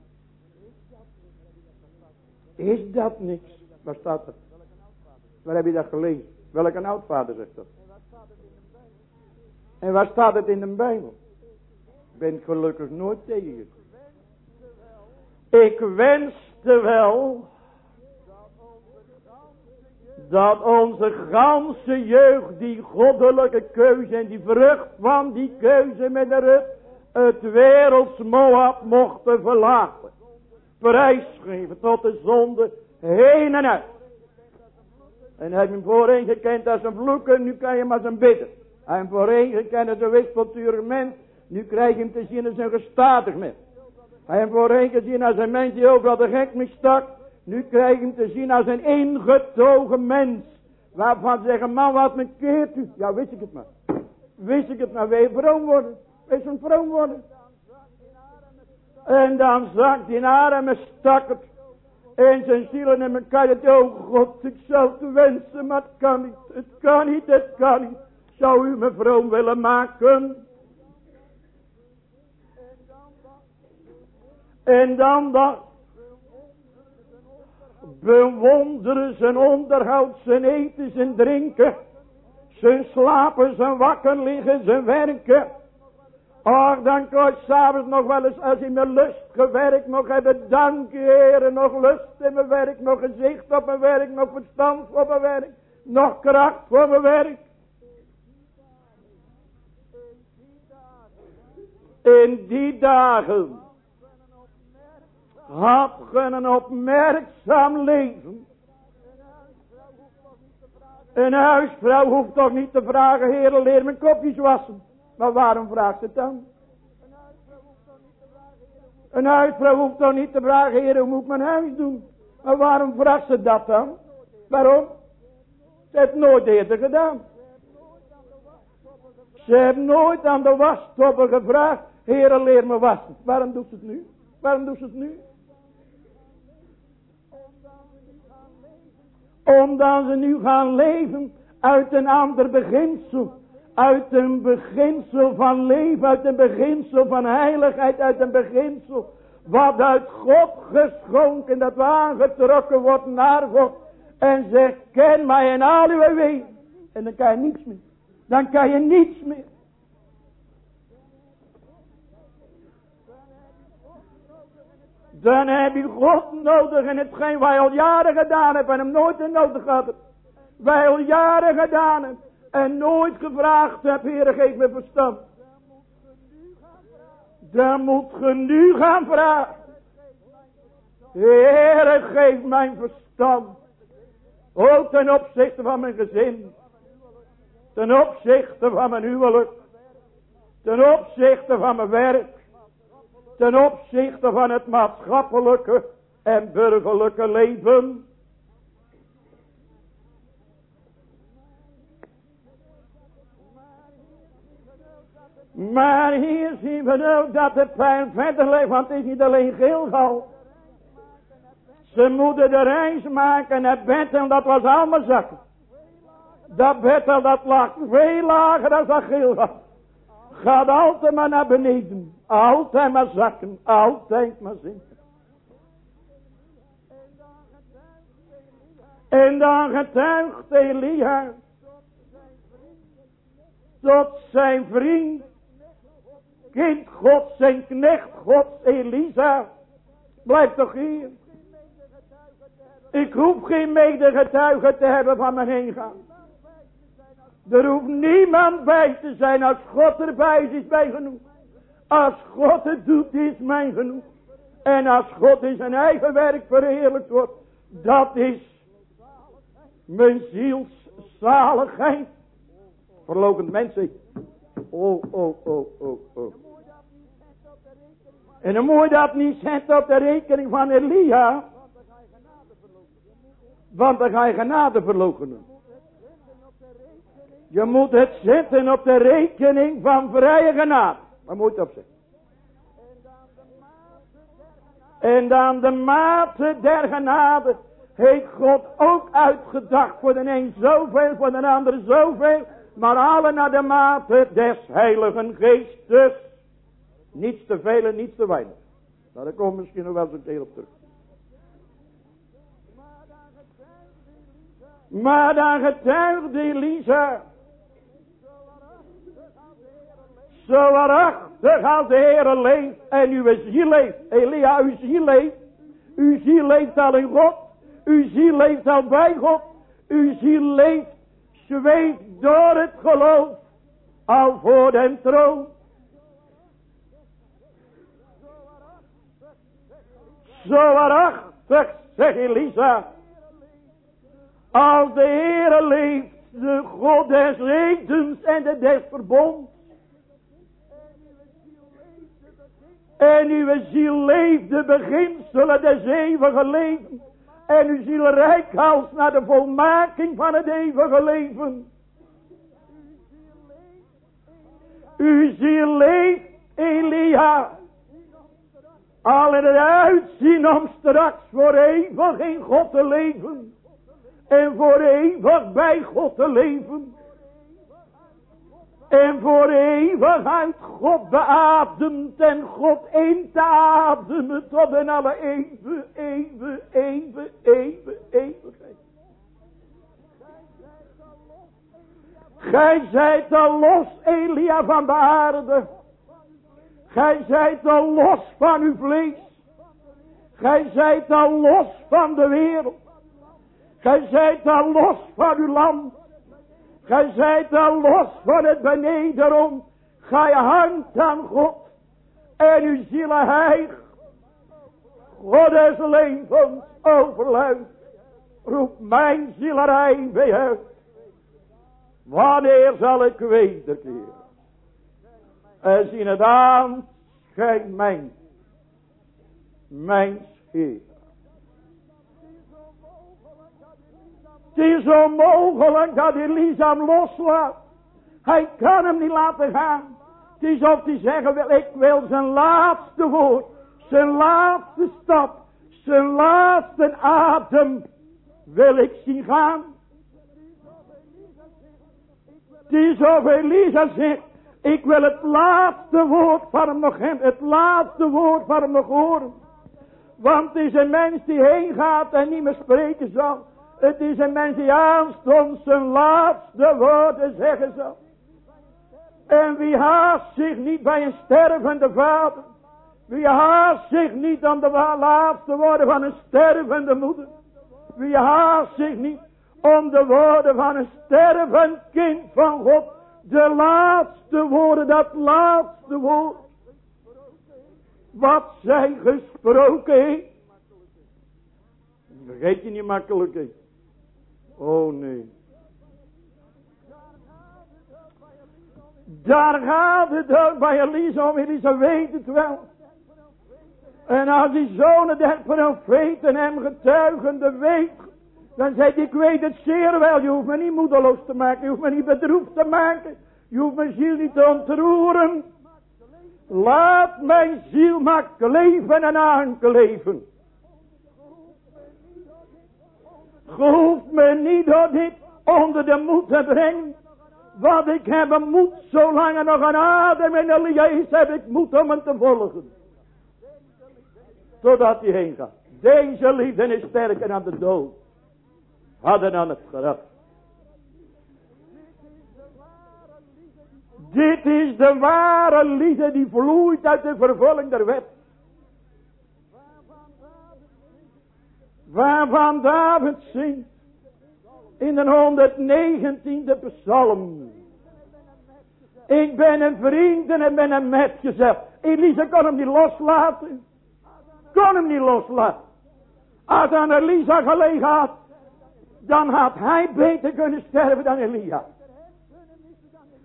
Is dat niks? Waar staat dat? Waar heb je dat gelezen? Welke oudvader zegt dat? En waar staat het in de Bijbel? Ben gelukkig nooit tegen. Ik wenste wel dat onze ganse jeugd die goddelijke keuze en die vrucht van die keuze met de rug het werelds Moab mochten verlaten. Prijsgeven tot de zonde heen en uit. En heb je hem voorheen gekend als een vloeken, nu kan je hem als een bidden. Hij hem voorheen gekend als een wispelturig mens, nu krijg je hem te zien als een gestadig mens. Hij hem voorheen gezien als een mens die overal de gek mee nu krijg je hem te zien als een ingetogen mens. Waarvan zeggen, man wat me keert u. Ja, wist ik het maar. Wist ik het maar, wil je vroom worden? Wil je vroom worden? En dan zakt hij naar en stak het in zijn ziel en in kan het, oh God, ik zou het wensen, maar het kan niet, het kan niet, het kan niet. Zou u me vroom willen maken? En dan dacht bewonderen zijn onderhoud, zijn eten, zijn drinken, zijn slapen, zijn wakker liggen, zijn werken. Och, dan kan ik s'avonds nog wel eens, als hij mijn lust gewerkt nog hebben, dank je heren, nog lust in mijn werk, nog gezicht op mijn werk, nog verstand voor mijn werk, nog kracht voor mijn werk. In die dagen had een opmerkzaam leven. Een huisvrouw hoeft toch niet te vragen, heren leer mijn kopjes wassen. Maar waarom vraagt ze dan? Een huisvrouw hoeft toch niet te vragen, heren hoe moet ik mijn huis doen? Maar waarom vraagt ze dat dan? Waarom? Ze heeft nooit eerder gedaan. Ze heeft nooit aan de wastoppen gevraagd, heren leer me wassen. Waarom doet ze het nu? Waarom doet ze het nu? Omdat ze nu gaan leven uit een ander beginsel. Uit een beginsel van leven, uit een beginsel van heiligheid, uit een beginsel wat uit God geschonken, dat we aangetrokken wordt naar God. En zegt, ken mij in al uw. En dan kan je niets meer. Dan kan je niets meer. Dan heb je God nodig in hetgeen wij al jaren gedaan hebben en hem nooit in nodig hadden. Wij al jaren gedaan hebben en nooit gevraagd hebben, Heer geef me verstand. Dan moet ge nu gaan vragen. Heere, geef mijn verstand. Ook ten opzichte van mijn gezin. Ten opzichte van mijn huwelijk. Ten opzichte van mijn werk ten opzichte van het maatschappelijke en burgerlijke leven. Maar hier zien we ook dat de pijn verder leeft, want het is niet alleen Gilgal. Ze moeten de reis maken naar Bethel, dat was allemaal zakken. Dat Bethel, dat lag veel lager dan dat Gilgal. Gaat altijd maar naar beneden. Altijd maar zakken. Altijd maar zinken. En dan getuigt Elia tot zijn vriend, kind God, zijn knecht God, Elisa. Blijf toch hier. Ik hoef geen medegetuige te hebben van mijn heen gaan. Er hoeft niemand bij te zijn. Als God erbij is, is mij genoeg. Als God het doet, is mij genoeg. En als God in zijn eigen werk verheerlijkt wordt, dat is mijn ziels zaligheid. Mensen. Oh, oh, oh, oh, oh. En dan moet dat niet zetten op de rekening van Elia. Want dan ga je genade verloochenen. Je moet het zetten op de rekening van vrije genade. Waar moet op zetten? En dan de mate der genade heeft God ook uitgedacht voor de een zoveel, voor de ander zoveel. Maar alle naar de mate des heiligen geestes. Niets te veel en niets te weinig. Nou, daar komt misschien nog wel eens een keer op terug. Maar dan getuigde Elisa. Zo waarachtig als de Heer leeft en uw ziel leeft. Elia, uw ziel leeft. Uw ziel leeft al in God. Uw ziel leeft al bij God. Uw ziel leeft, zweeft door het geloof. Al voor den troon. Zo waarachtig, zegt Elisa. Als de Heere leeft, de God des redens en de des verbonds. En uw ziel leeft de beginselen des eeuwige leven. En uw ziel rijkhals naar de volmaking van het eeuwige leven. Uw ziel leeft, Elia. Al in het uitzien om straks voor eeuwig in God te leven. En voor eeuwig bij God te leven. En voor eeuwig uit God beademt en God in te ademen tot in alle eeuwen, eeuwen, eeuwen, eeuwen, eeuwigheid. Gij zijt al los, Elia van de aarde. Gij zijt al los van uw vlees. Gij zijt al los van de wereld. Gij zijt al los van uw land. Gij zijt los van het benederom. Gij hangt aan God. En uw ziel heig. God is levens overluid. Roep mijn zielerij bij uit. Wanneer zal ik wederkeren? En zien het aan. Gij mijn. Mijn Heer. Het is onmogelijk dat Elisa hem loslaat. Hij kan hem niet laten gaan. Het is of hij zeggen wil, ik wil zijn laatste woord, zijn laatste stap, zijn laatste adem wil ik zien gaan. Het is of Elisa zegt, ik wil het laatste woord van hem nog hebben, het laatste woord van hem nog horen. Want het is een mens die heen gaat en niet meer spreken zal. Het is een mens die aanstonds zijn laatste woorden zeggen zal. En wie haast zich niet bij een stervende vader. Wie haast zich niet aan de laatste woorden van een stervende moeder. Wie haast zich niet om de woorden van een stervend kind van God. De laatste woorden, dat laatste woord. Wat zij gesproken heeft. Vergeet je niet makkelijk. Oh nee. Daar gaat het ook bij Elisa om. Elisa weet het wel. En als die zonen der profeten hem getuigende weet. Dan zegt hij, ik weet het zeer wel. Je hoeft me niet moedeloos te maken. Je hoeft me niet bedroefd te maken. Je hoeft mijn ziel niet te ontroeren. Laat mijn ziel maar leven en aankleven. Ge hoeft me niet door dit onder de moed te brengen. Want ik heb een moed, zolang er nog een adem in Elia is, heb ik moed om hem te volgen. Totdat hij heen gaat. Deze liefde is sterker dan de dood. Hadden aan het graf. Dit is de ware liefde die vloeit uit de vervulling der wet. Waarvan David zingt in de 119e psalm. Ik ben een vriend en ik ben een metgezel. Elisa kon hem niet loslaten. Kon hem niet loslaten. Als aan Elisa gelegen had, dan had hij beter kunnen sterven dan Elia.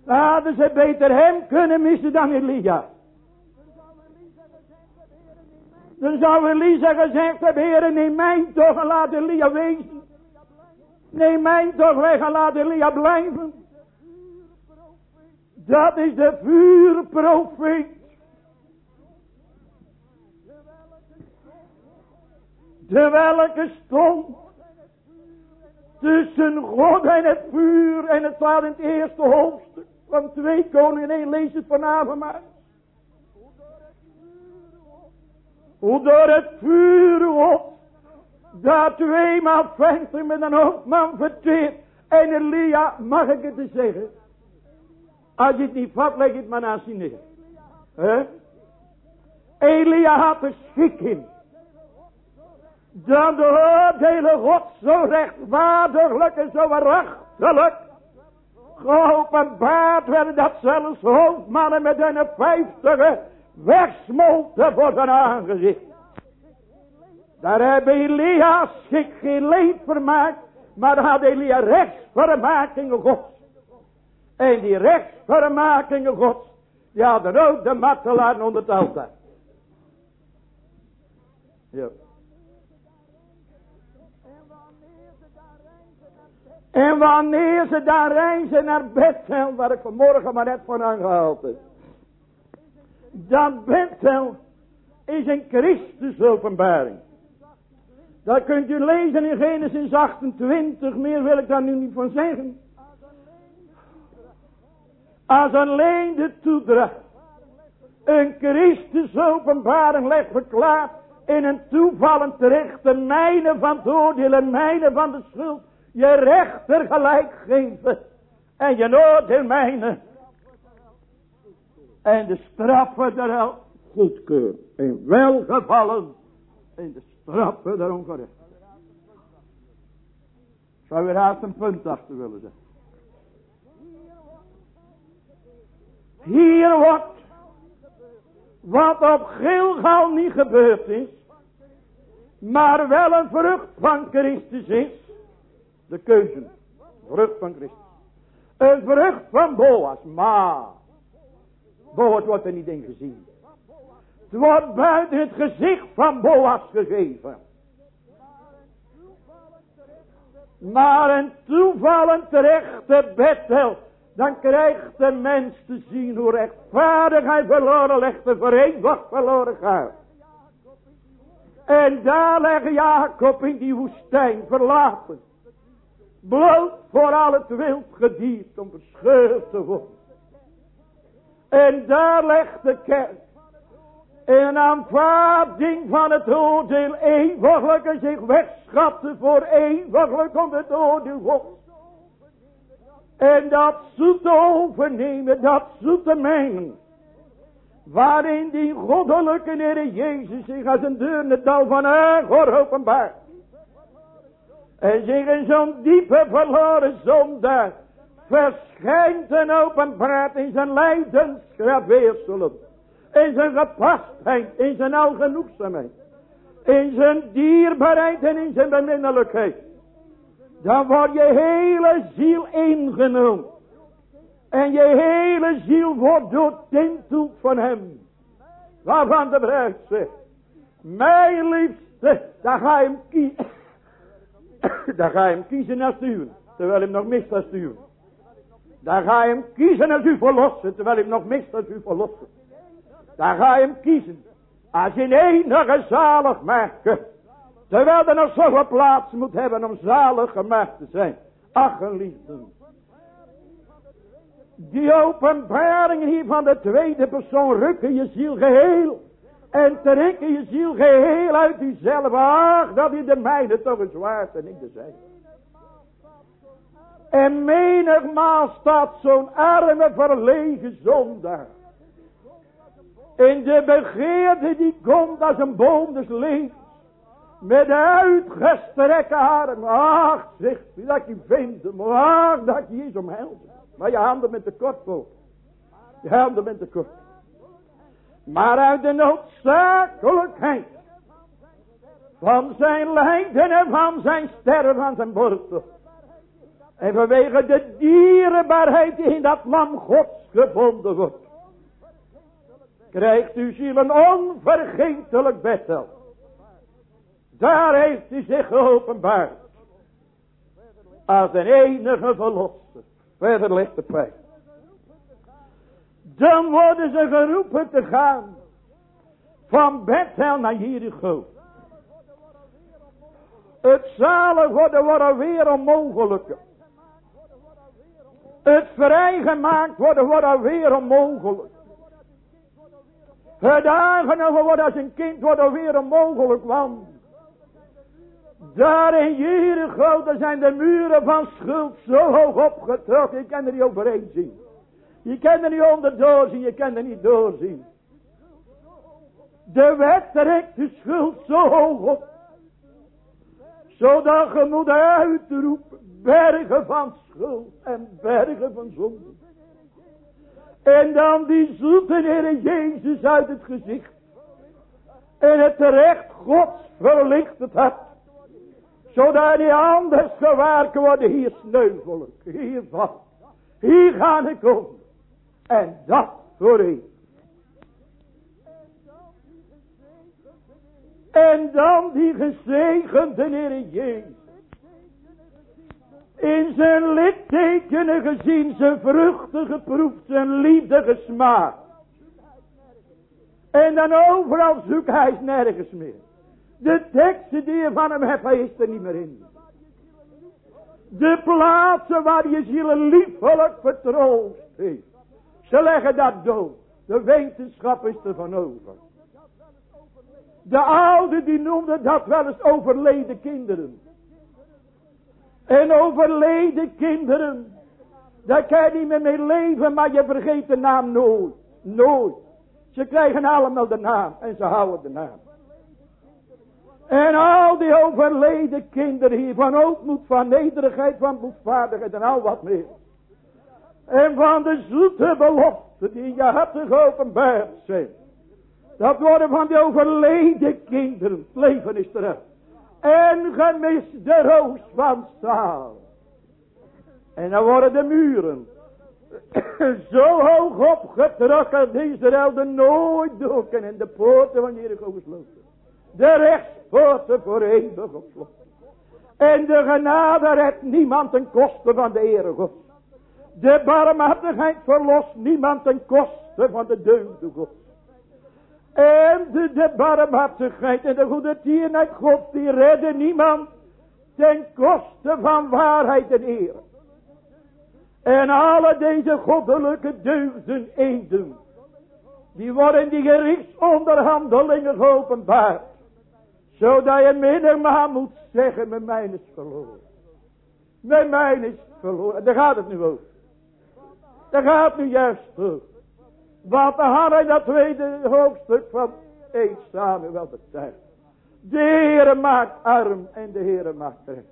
Hadden ze beter hem kunnen missen dan Elia. Dan zou Elisa gezegd hebben, heren neem mij toch en laat Elia wezen. Neem mij toch weg en laat Elia blijven. Dat is de vuurprofeet. De welke stond tussen God en het vuur. En het staat in het eerste hoofdstuk van twee koningen. En lees het vanavond maar. Door het vuur op dat tweemaal venster met een hoofdman verteerd. En Elia, mag ik het eens zeggen? Als je het niet vat, leg het maar naast je neer. Elia had er schik in. Dat de oordelen God zo rechtvaardiglijk en zo waarachtig geopenbaard werden dat zelfs hoofdmannen met hun vijftige wegsmolten voor zijn aangezicht. Daar hebben Elia zich geen leed vermaakt, maar had Elia rechtsvermakingen gods. En die rechtsvermakingen gods, die hadden ook de martelaar onder het altaar. Ja. En wanneer ze daar reizen naar Bethel, waar ik vanmorgen maar net van aangehaald heb. Dat Bethel is een Christus openbaring. Dat kunt u lezen in Genesis 28, meer wil ik daar nu niet van zeggen. Als alleen de toedracht een Christus openbaring legt verklaard in een toevallend terecht de mijne van het oordeel mijne van de schuld je rechter gelijk geven en je oordeel mijne en de straffen daarop goedkeur in welgevallen in de straffen der ongerecht. Zou weer haast een punt achter willen zeggen. Hier wordt wat op Gilgal niet gebeurd is, maar wel een vrucht van Christus is, de keuze, vrucht van Christus. Een vrucht van Boas, maar Boas wordt er niet in gezien. Het wordt buiten het gezicht van Boas gegeven. Maar een toevallen terechte Bethel. Dan krijgt de mens te zien hoe rechtvaardig hij verloren legt en eeuwig verloren gaat. En daar legt Jacob in die woestijn verlaten. Bloot voor al het wild gedierd om verscheurd te worden. En daar legt de kerk in aanvaarding van het oordeel eeuwiglijk zich wegschatten voor eeuwiglijk om het oordeel God. En dat zoete overnemen, dat zoete mengen. Waarin die goddelijke Heer Jezus zich als een deur in het dal van Agor openbaart. En zich in zo'n diepe verloren zonde verschijnt en openbaart in zijn lijdensgraveerselen in zijn gepastheid, in zijn algenoegzaamheid, in zijn dierbaarheid en in zijn beminnelijkheid. Dan wordt je hele ziel ingenomen. En je hele ziel wordt doortinteld van hem. Waarvan de bruid zegt. Mijn liefste, daar ga je hem kiezen. daar ga je hem kiezen naar sturen. Terwijl hem nog mist als sturen. Daar ga je hem kiezen als u verlossen. Terwijl hem nog mist als u verlossen. Daar ga je hem kiezen. Als een enige zalig maken. Terwijl er nog zoveel plaats moet hebben om zalig gemaakt te zijn. Ach, geliefden. Die openbaringen hier van de tweede persoon rukken je ziel geheel. En trekken je ziel geheel uit diezelf. Ach, dat is de mijne toch eens waard en niet de zijne. En menigmaal staat zo'n arme verlegen zondaar. In de begeerte die komt als een boom des levens. Met uitgestrekte armen. Ach, zegt dat je vindt hem. Dat je is omhelzen. Maar je handen met de kort. Je handen met de kort. Maar uit de noodzakelijkheid. Van zijn lijden en van zijn sterren van zijn borstel. En vanwege de dierenbaarheid die in dat lam gods gebonden wordt. Krijgt uw ziel een onvergetelijk betel. Daar heeft hij zich geopenbaard. Als een enige verlosser. Verder ligt de pijn. Dan worden ze geroepen te gaan. Van Bethel naar Jericho. Het zalig worden worden weer onmogelijke. Het vrijgemaakt worden wordt weer onmogelijk. Het aangenomen worden als een kind wordt weer onmogelijk. Want daar in Jericho zijn de muren van schuld zo hoog opgetrokken. Je kan er niet overheen zien. Je kan er niet onderdoor zien. Je kan er niet doorzien. De wet trekt de schuld zo hoog op. Zodat je moet uitroepen. Bergen van schuld en bergen van zonde. En dan die zoete Heer Jezus uit het gezicht. En het recht Gods verlicht het hart. Zodat die anders gewaar kan worden. Hier sneuvelig. Hier vast. Hier ga ik om. En dat voor u. En dan die gezegende Heer Jezus in zijn littekenen gezien, zijn vruchten geproefd, zijn liefde gesmaakt. En dan overal zoekt hij nergens meer. De teksten die je van hem hebt, hij is er niet meer in. De plaatsen waar je ziel liefelijk vertroost heeft. Ze leggen dat dood. De wetenschap is er van over. De oude die noemde dat wel eens overleden kinderen. En overleden kinderen. Daar kan je niet meer mee leven, maar je vergeet de naam nooit. Nooit. Ze krijgen allemaal de naam en ze houden de naam. En al die overleden kinderen hier van ootmoed, van nederigheid, van boetvaardigheid en al wat meer. En van de zoete belofte die je hebt geopenbaard zijn. Dat worden van die overleden kinderen. Het leven is terug en gemist de roos van staal. En dan worden de muren zo hoog opgetrokken dat Israël er nooit door kan en de poorten van Jericho gesloten. De rechtspoorten voor eeuwig. En de genade redt niemand ten koste van de Heere God. De barmhartigheid verlost niemand ten koste van de deugde God. En de, de en de goede tierenheid God, die redden niemand ten koste van waarheid en eer. En alle deze goddelijke deugden eden, die worden die gerichtsonderhandelingen geopenbaard. Zodat je mindermaal moet zeggen, mijn mijn is verloren. Mijn mijn is verloren. Daar gaat het nu over. Daar gaat het nu juist over. Wat hadden in dat tweede hoofdstuk van 1 Samuel betuigt. De Heere maakt arm en de Heere maakt rijk.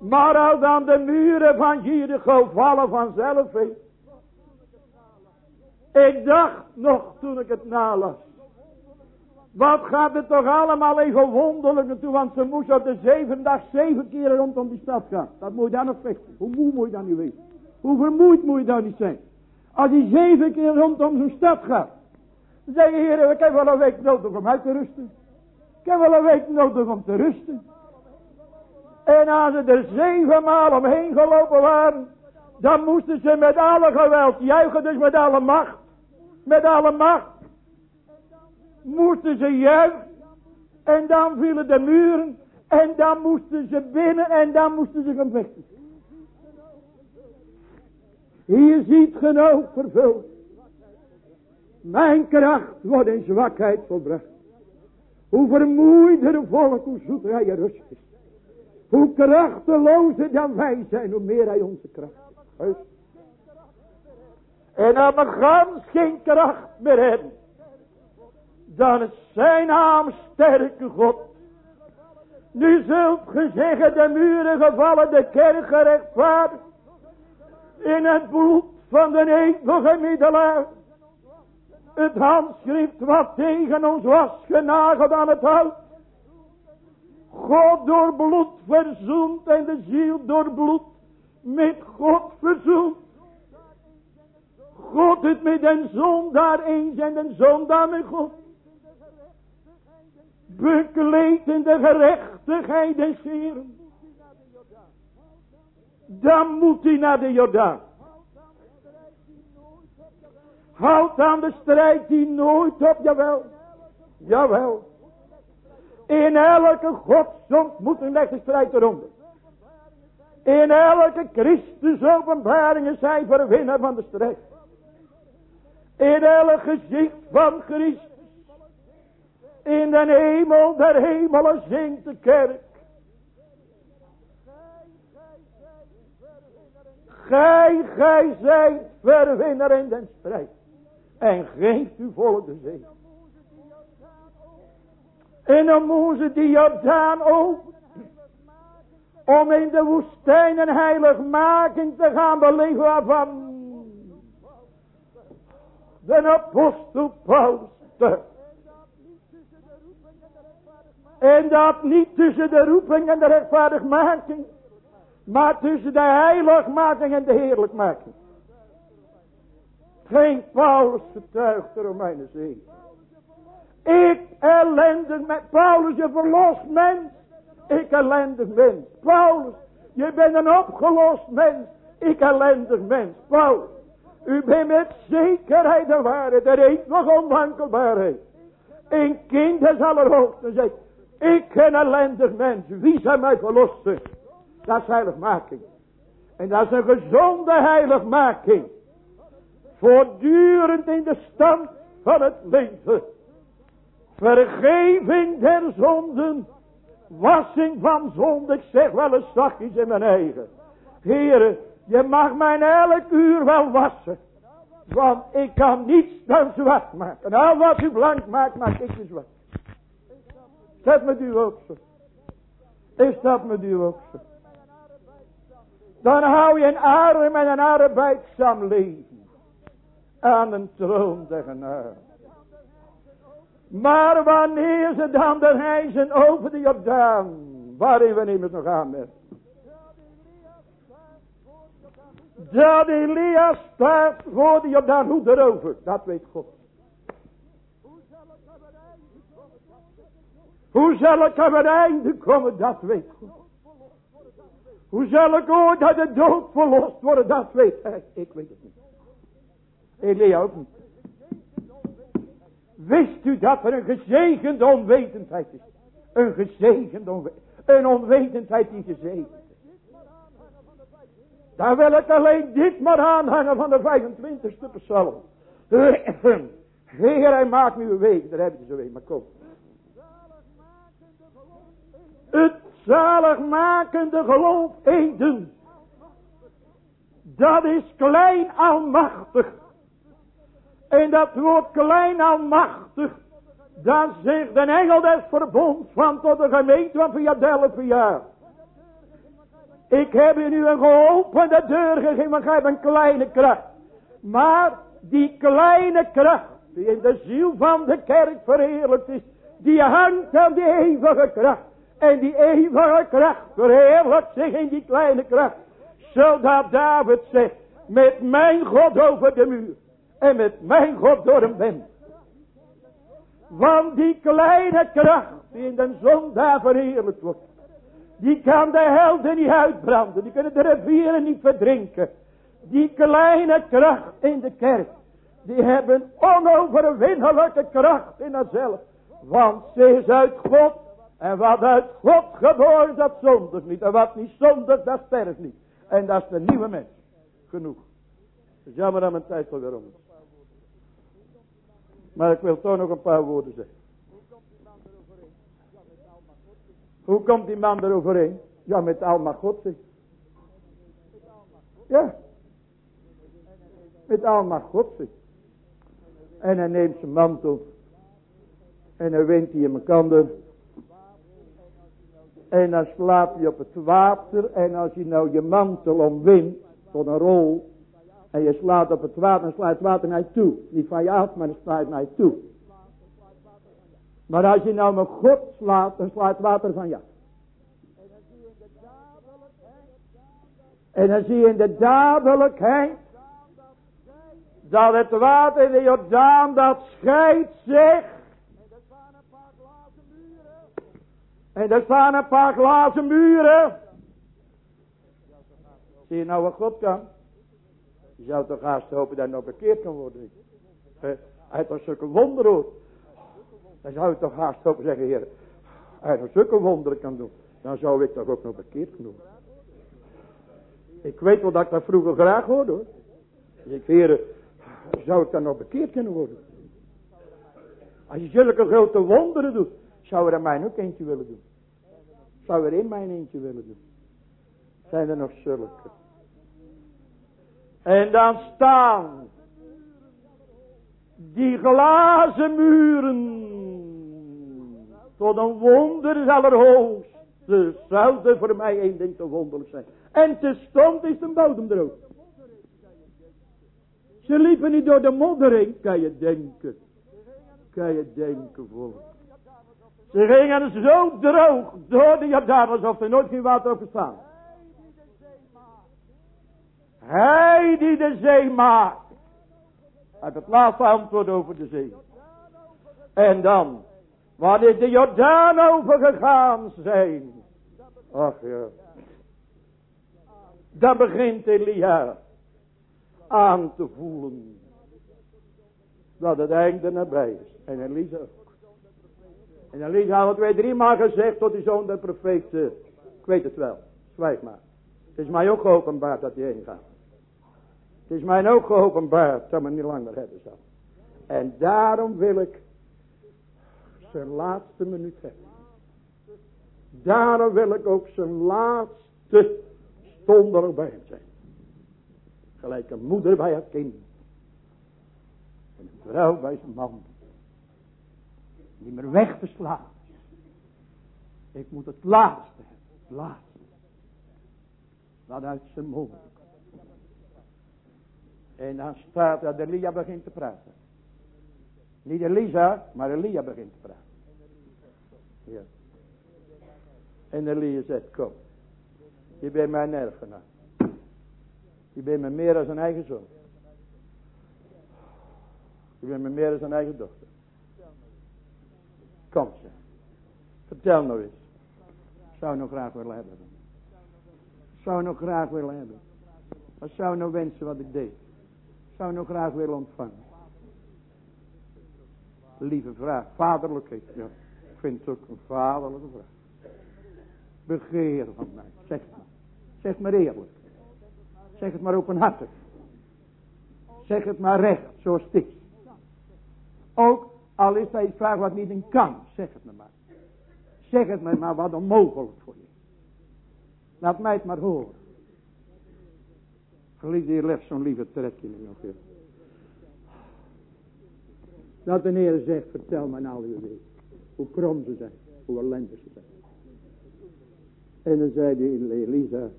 Maar als dan de muren van Jericho vallen vanzelf heen. Ik dacht nog toen ik het nalas. Wat gaat het toch allemaal even wonderlijk toe. Want ze moest op de zeven dag zeven keer rondom die stad gaan. Dat moet je dan nog vechten. Hoe moe moet je dan niet weten? Hoe vermoeid moet je dan niet zijn? Als hij zeven keer rondom zijn stad gaat. Dan zeg je, heer, ik heb wel een week nodig om uit te rusten. Ik heb wel een week nodig om te rusten. En als ze er zeven maal omheen gelopen waren. Dan moesten ze met alle geweld juichen, dus met alle macht. Met alle macht. Moesten ze juichen. En dan vielen de muren. En dan moesten ze binnen en dan moesten ze gaan vechten. Hier ziet genoeg vervuld. Mijn kracht wordt in zwakheid volbracht. Hoe vermoeider volk, hoe zoeter hij rust is. Hoe krachtelozer dan wij zijn, hoe meer hij onze kracht heeft. En aan de gans geen kracht meer hebben. Dan is zijn naam sterke God. Nu zult ge zeggen, de muren gevallen, de kerk gerechtvaardigd. In het bloed van de eeuwige middelaar. Het handschrift wat tegen ons was genageld aan het hout. God door bloed verzoend en de ziel door bloed met God verzoend. God het met een zondaar eens en een zondaar met God. Bekleed in de gerechtigheid des Heeren. Dan moet hij naar de Jordaan. Houd aan de strijd die nooit op, jawel. Jawel. In elke godsdienst leg de strijd eronder. In elke Christus openbaringen zijn verwinnen van de strijd. In elk gezicht van Christus. In de hemel der hemelen zingt de kerk. Gij, gij zijt verwinner in den strijd. En geeft uw volk de zee. En dan moesten die Jordaan ook. Om in de woestijn een heiligmaking te gaan beleven van de apostel Paulus. En dat niet tussen de roeping en de rechtvaardigmaking. Maar tussen de heiligmaking en de heerlijkmaking. Geen Paulus getuigt de Romeinen 7. Ik ellendig met Paulus, je verlost mens. Ik ellendig mens. Paulus, je bent een opgelost mens. Ik ellendig mens. Paulus, u bent met zekerheid de waarheid, de eeuwige onwankelbaarheid. Een kind des allerhoogsten zegt, ik ben ellendig mens. Wie zal mij verlossen? Dat is heiligmaking. En dat is een gezonde heiligmaking. Voortdurend in de stand van het leven. Vergeving der zonden. Wassing van zonde. Ik zeg wel eens zachtjes in mijn eigen. Heren, je mag mij elk uur wel wassen. Want ik kan niets dan zwart maken. Al wat u blank maakt, maak ik je zwart. Zet met u ook zo. Is dat met u ook zo? Dan hou je een arm en een arbeidzaam leven. Aan een troon der genade. Maar wanneer ze dan de reizen over de Jordaan. Waarin we immers nog aan met. Dat Elia staat voor de Jordaan. Hoe erover? Dat weet God. Hoe zal ik aan het einde komen? Dat weet God. Hoe zal ik ooit uit de dood verlost worden? Dat weet hij. Ik weet het niet. Elia ook niet. Wist u dat er een gezegende onwetendheid is? Een gezegende onwetendheid. Een onwetendheid die gezegend is. Daar wil ik alleen dit maar aanhangen van de 25ste psalm. Heer, hij maakt nu een week. Daar heb je zo een, maar kom. Het zaligmakende geloof heden. Dat is klein almachtig. En dat woord klein almachtig. Dat zegt de engel des verbonds van tot de gemeente van Philadelphia. Ik heb u nu een geopende deur gegeven, maar gij hebt een kleine kracht. Maar die kleine kracht, die in de ziel van de kerk verheerlijkt is, die hangt aan die eeuwige kracht. En die eeuwige kracht verheerlijkt zich in die kleine kracht. Zodat David zegt, met mijn God over de muur. En met mijn God door hem ben. Want die kleine kracht die in de zon daar verheerlijkt wordt. Die kan de helden niet uitbranden. Die kunnen de rivieren niet verdrinken. Die kleine kracht in de kerk. Die hebben onoverwinnelijke kracht in haarzelf. Want ze is uit God en wat uit God geboren, dat zondigt niet. En wat niet zondigt, dat sterft niet. En dat is de nieuwe mens. Genoeg. Het is jammer dat mijn tijd alweer om is. Maar ik wil toch nog een paar woorden zeggen. Hoe komt die man eroverheen? Ja, met Alma God. Ja. Met Alma God. En hij neemt zijn mantel. En hij wint die in mijn. En dan slaat hij op het water. En als je nou je mantel omwint. Tot een rol. En je slaat op het water. Dan slaat het water naar je toe. Niet van je af, maar dan slaat het naar je toe. Maar als je nou met God slaat. Dan slaat het water van je af. En dan zie je in de dadelijkheid. Dat het water in de Jordaan dat scheidt zich. En er staan een paar glazen muren. Zie je nou wat God kan? Je zou toch haast hopen dat hij nog bekeerd kan worden. Hij heeft toch zulke wonderen. Dan zou je toch haast hopen zeggen, heer. Hij nog zulke wonderen kan doen. Dan zou ik toch ook nog bekeerd kunnen worden. Ik weet wel dat ik dat vroeger graag hoorde hoor. Dus ik heer, zou ik dan nog bekeerd kunnen worden? Als je zulke grote wonderen doet. Zou er mij ook eentje willen doen? Zou er in mij eentje willen doen? Zijn er nog zulke? En dan staan die glazen muren tot een wonder allerhoogste. Zou er voor mij één ding te wonderlijk zijn. En te stond is de bodem droog. Ze liepen niet door de moddering, kan je denken. Kan je denken voor. Ze gingen zo droog door de Jordaan alsof er nooit geen water op gestaan. Hij die de zee maakt. Uit het laatste antwoord over de zee. En dan, wanneer de Jordaan overgegaan zijn. Ach ja. Dan begint Elia aan te voelen. Dat het einde nabij is. En Elisa en Elisa had twee, drie maal gezegd tot die zoon de profeet. Uh, ik weet het wel. Zwijg maar. Het is mij ook geopenbaard dat hij heen gaat. Het is mij ook geopenbaard dat men niet langer hebben zal. En daarom wil ik zijn laatste minuut hebben. Daarom wil ik ook zijn laatste stond er ook bij hem zijn. Gelijk een moeder bij haar kind. En een vrouw bij zijn man niet meer weg te slaan. Ik moet het laatste hebben. Het laatste. Wat uit zijn mond En dan staat dat Elia begint te praten. Niet Elisa, maar Elia begint te praten. Ja. En Elia zegt, kom. Je bent mijn erfgenaam. Je bent me meer dan een eigen zoon. Je bent me meer dan een eigen dochter. Ze. Vertel nou eens. Zou nog graag willen hebben. Zou nog graag willen hebben. Wat zou nou wensen wat ik deed. Zou nog graag willen ontvangen. Lieve vraag. Vaderlijkheid. Ja. Ik vind het ook een vaderlijke vraag. Begeer van mij. Zeg maar. Zeg maar eerlijk. Zeg het maar openhartig. Zeg het maar recht, zoals is. Ook al is dat iets vraag wat niet in kan. Zeg het me maar. Zeg het me maar wat onmogelijk voor je. Laat mij het maar horen. Geliefde heer, leg zo'n lieve trekje nu nog weer. Dat de Heer zegt, vertel mij nou uw. Hoe krom ze zijn. Hoe ellendig ze zijn. En dan zei die Elisa,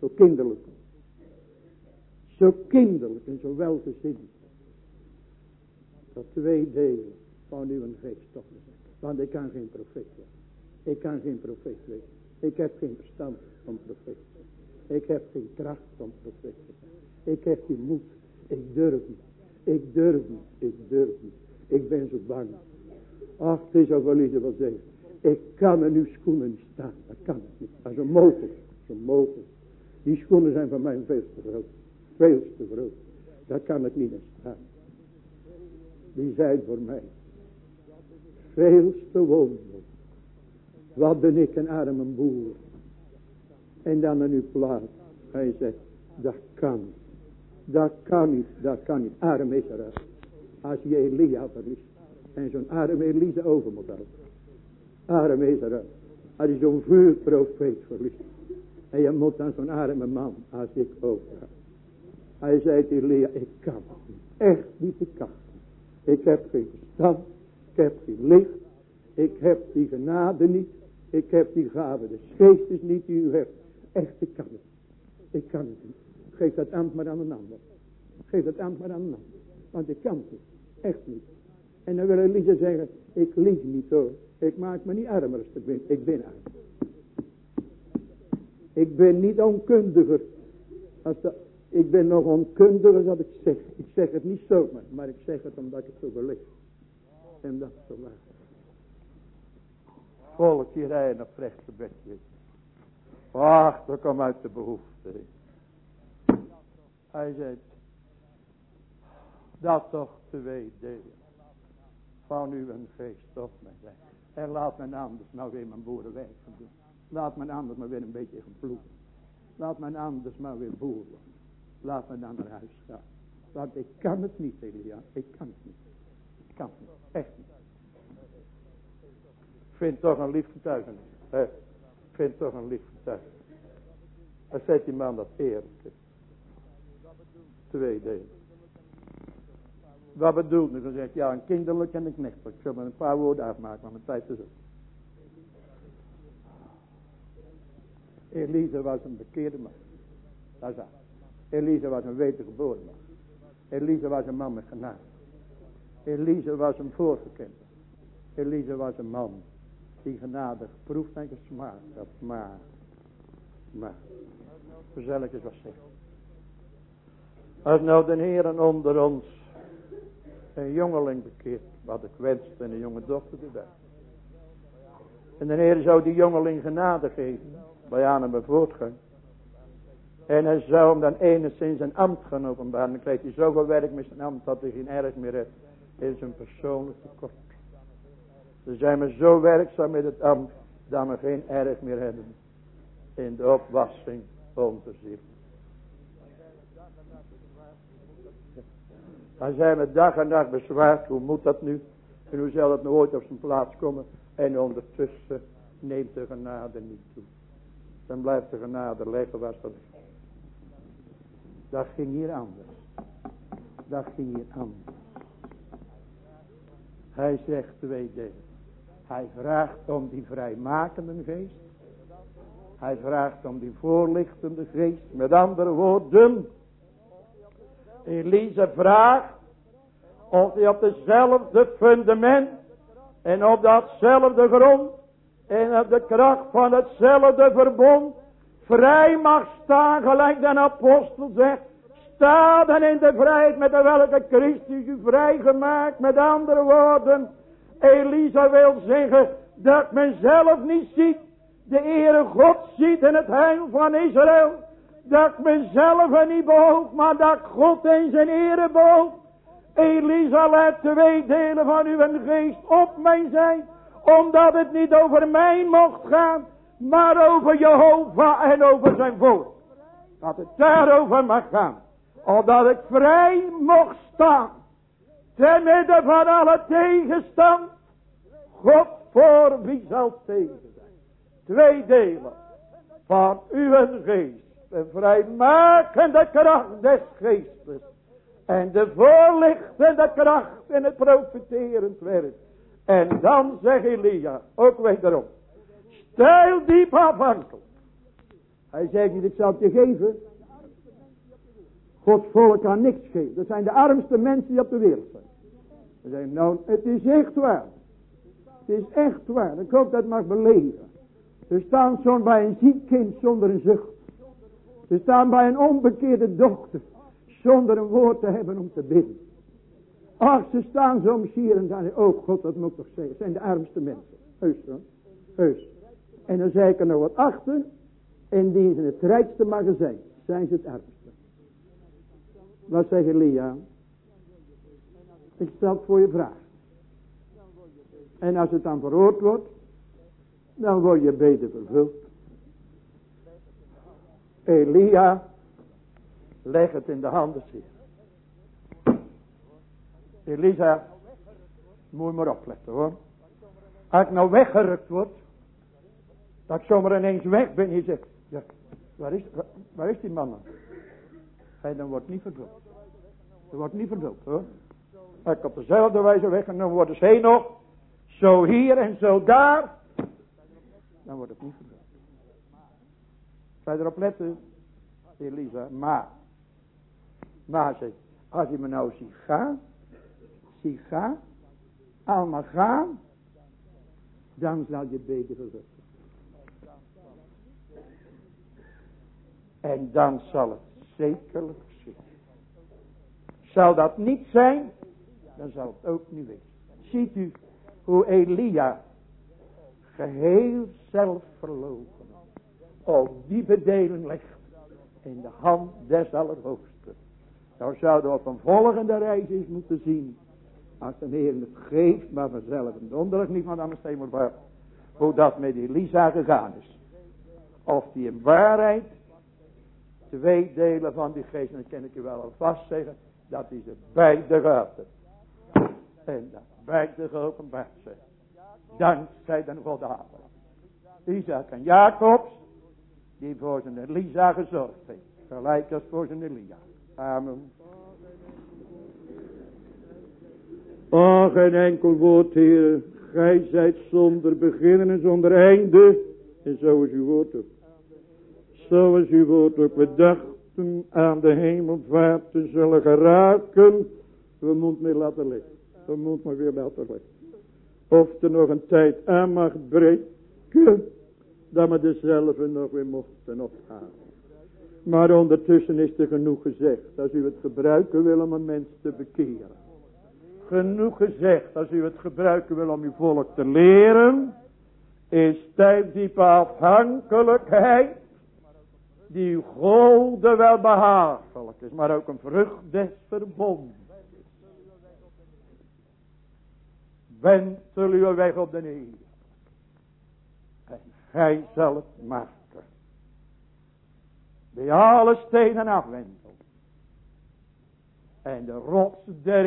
zo kinderlijk. Zo kinderlijk en zo welgezind. Dat twee delen van uw geest toch. Want ik kan geen profeet zijn. Ik kan geen profeet zijn. Ik heb geen verstand van profeet. Ik heb geen kracht van profeet. Ik heb geen moed. Ik durf niet. Ik durf niet. Ik durf niet. Ik ben zo bang. Ach, het is wel iets wat zeggen. Ik kan in uw schoenen niet staan. Dat kan ik niet. Dat is onmogelijk. Dat is onmogelijk. Die schoenen zijn van mij veel te groot. Veel te groot. Daar kan ik niet in staan. Die zijn voor mij veelste wonder. Wat ben ik een arme boer. En dan in uw plaats. Hij zegt, dat kan. Dat kan niet, dat kan niet. Arm Israël. Als je Elia verliest. En zo'n arme Elise over moet houden. Arm Israël. Als je zo'n vuurprofeet verliest. En je moet dan zo'n arme man als ik over. Hij zei tegen Elia, ik kan niet. Echt niet, ik kan Ik heb geen verstand. Ik heb geen licht. Ik heb die genade niet. Ik heb die gave des geestes niet die u hebt. Echt, ik kan het. Ik kan het niet. Geef dat ambt maar aan een ander. Geef dat ambt maar aan een ander. Want ik kan het niet. Echt niet. En dan wil Elise zeggen, ik lieg niet hoor. Ik maak me niet armer als ik ben. Ik ben arm. Ik ben niet onkundiger. Als de, ik ben nog onkundiger dan ik zeg. Ik zeg het niet zomaar, maar ik zeg het omdat ik het zo. En dat is zo waar. Volk hier rijden op rechte bedje. Wacht, dat komt uit de behoefte. Hij zei, dat toch twee delen van uw geest op mij zijn. En laat men anders nou weer mijn boerenwerk gaan doen. Laat men anders maar weer een beetje gaan ploegen. Laat men anders maar weer boeren. Laat men dan naar huis gaan. Want ik kan het niet, Elia. Ik kan het niet. Kan niet. Echt niet. Vind toch een lief getuigenis. Vind toch een lief getuigenis. Hij zet die man dat eerlijk Twee delen. Wat bedoelt nu? gezegd, ja, een kinderlijk en een knechtelijk. Ik zal maar een paar woorden afmaken, want mijn tijd is op. Elise was een bekeerde man. Dat is dat. Elise was een wedergeboren man. Elise was een man met genade. Elise was een voorgekende. Elise was een man die genade geproefd en gesmaakt had. Maar, maar, gezellig was zeggen. Als nou de heren onder ons een jongeling bekeert, wat ik wenste, en een jonge dochter erbij. En de Heer zou die jongeling genade geven, bij aan hem voortgang. En hij zou hem dan enigszins zijn ambt gaan openbaren. Dan krijgt hij zoveel werk met zijn ambt dat hij geen erg meer heeft in zijn persoonlijk tekort. Ze zijn we zo werkzaam met het ambt dat we geen erg meer hebben in de opwassing onze ziel. Dan zijn we dag en dag bezwaard. Hoe moet dat nu? En hoe zal dat nooit op zijn plaats komen? En ondertussen neemt de genade niet toe. Dan blijft de genade liggen waar ze Dat ging hier anders. Dat ging hier anders. Hij zegt twee dingen. Hij vraagt om die vrijmakende geest. Hij vraagt om die voorlichtende geest. Met andere woorden. Elise vraagt of hij op dezelfde fundament en op datzelfde grond en op de kracht van hetzelfde verbond vrij mag staan, gelijk de apostel zegt. Sta dan in de vrijheid met de welke Christus u vrijgemaakt. Met andere woorden, Elisa wil zeggen dat men zelf niet ziet. De Ere God ziet in het heil van Israël. Dat men zelf niet beoogt, maar dat God in zijn ere beoogt. Elisa laat twee delen van uw geest op mij zijn. Omdat het niet over mij mocht gaan. Maar over Jehovah en over zijn volk. Dat het daarover mag gaan. Omdat ik vrij mocht staan. Ten midden van alle tegenstand. God voor wie zal tegen zijn. Twee delen van uw geest. De vrijmakende kracht des geestes. En de voorlichtende kracht in het profeterend werk. En dan zegt Elia, ook wederom. Stijl diep afhankelijk. Hij zegt niet, ik zal het geven. Gods volk kan niks geven. Dat zijn de armste mensen die op de wereld zijn. Hij zegt, nou, het is echt waar. Het is echt waar. Ik hoop dat mag beleven. Er staan zo'n bij een ziek kind zonder een zucht. Ze staan bij een onbekeerde dochter. Zonder een woord te hebben om te bidden. Ach, ze staan soms hier en dan. Oh God, dat moet toch zeggen. Het zijn de armste mensen. Heus zo. Heus. En dan zei ik er nog wat achter. En die is in het rijkste magazijn. Zijn ze het armste. Wat zegt Elia? Ik stel het voor je vraag. En als het dan verhoord wordt. Dan word je beter vervuld. Elia Leg het in de handen. Elisa, moet je maar opletten hoor. Als ik nou weggerukt word, dat ik zomaar ineens weg ben, je zegt, ja, waar is, waar, is die man dan? Hij dan wordt niet vervuld. Er wordt niet vervuld hoor. Ik op dezelfde wijze weg en dan worden ze nog, zo hier en zo daar, dan wordt het niet vervuld. Je erop letten, Elisa, maar, maar zeg, als je me nou ziet gaan, zie gaan, allemaal gaan, dan zal je beter vervuld En dan zal het zekerlijk zijn. Zal dat niet zijn, dan zal het ook niet wezen. Ziet u hoe Elia geheel zelfverlogen op die bedeling legt in de hand des Allerhoogsten. Nou zouden we op een volgende reis eens moeten zien. Als de Heer het geeft, maar vanzelf en donderdag niet van de steen moet Hoe dat met Elisa gegaan is. Of die in waarheid twee delen van die geest, en dat kan ik u wel alvast zeggen, dat is het beide gehad En dat beide geopenbaard zijn. Dankzij de God Abraham. Isaac en Jacobs, die voor zijn Elisa gezorgd heeft. Gelijk als voor zijn Elia. Amen. Oh, geen enkel woord, Heer. Gij zijt zonder beginnen en zonder einde. En zo is uw woord ook. Zo is uw woord ook. We dachten aan de hemelvaart te zullen geraken. We moeten meer laten liggen. We moeten maar weer laten liggen. Of er nog een tijd aan mag breken. Dat we dezelfde nog weer mochten opgaan. Maar ondertussen is er genoeg gezegd. Als u het gebruiken wil om een mens te bekeren. Genoeg gezegd. Als u het gebruiken wil om uw volk te leren. Is tijd diepe afhankelijkheid die golde wel behagelijk is, maar ook een vrucht des verbond. Wentel uw weg op de neer. En gij zal het maken. Die alle stenen afwendelt. En de rots der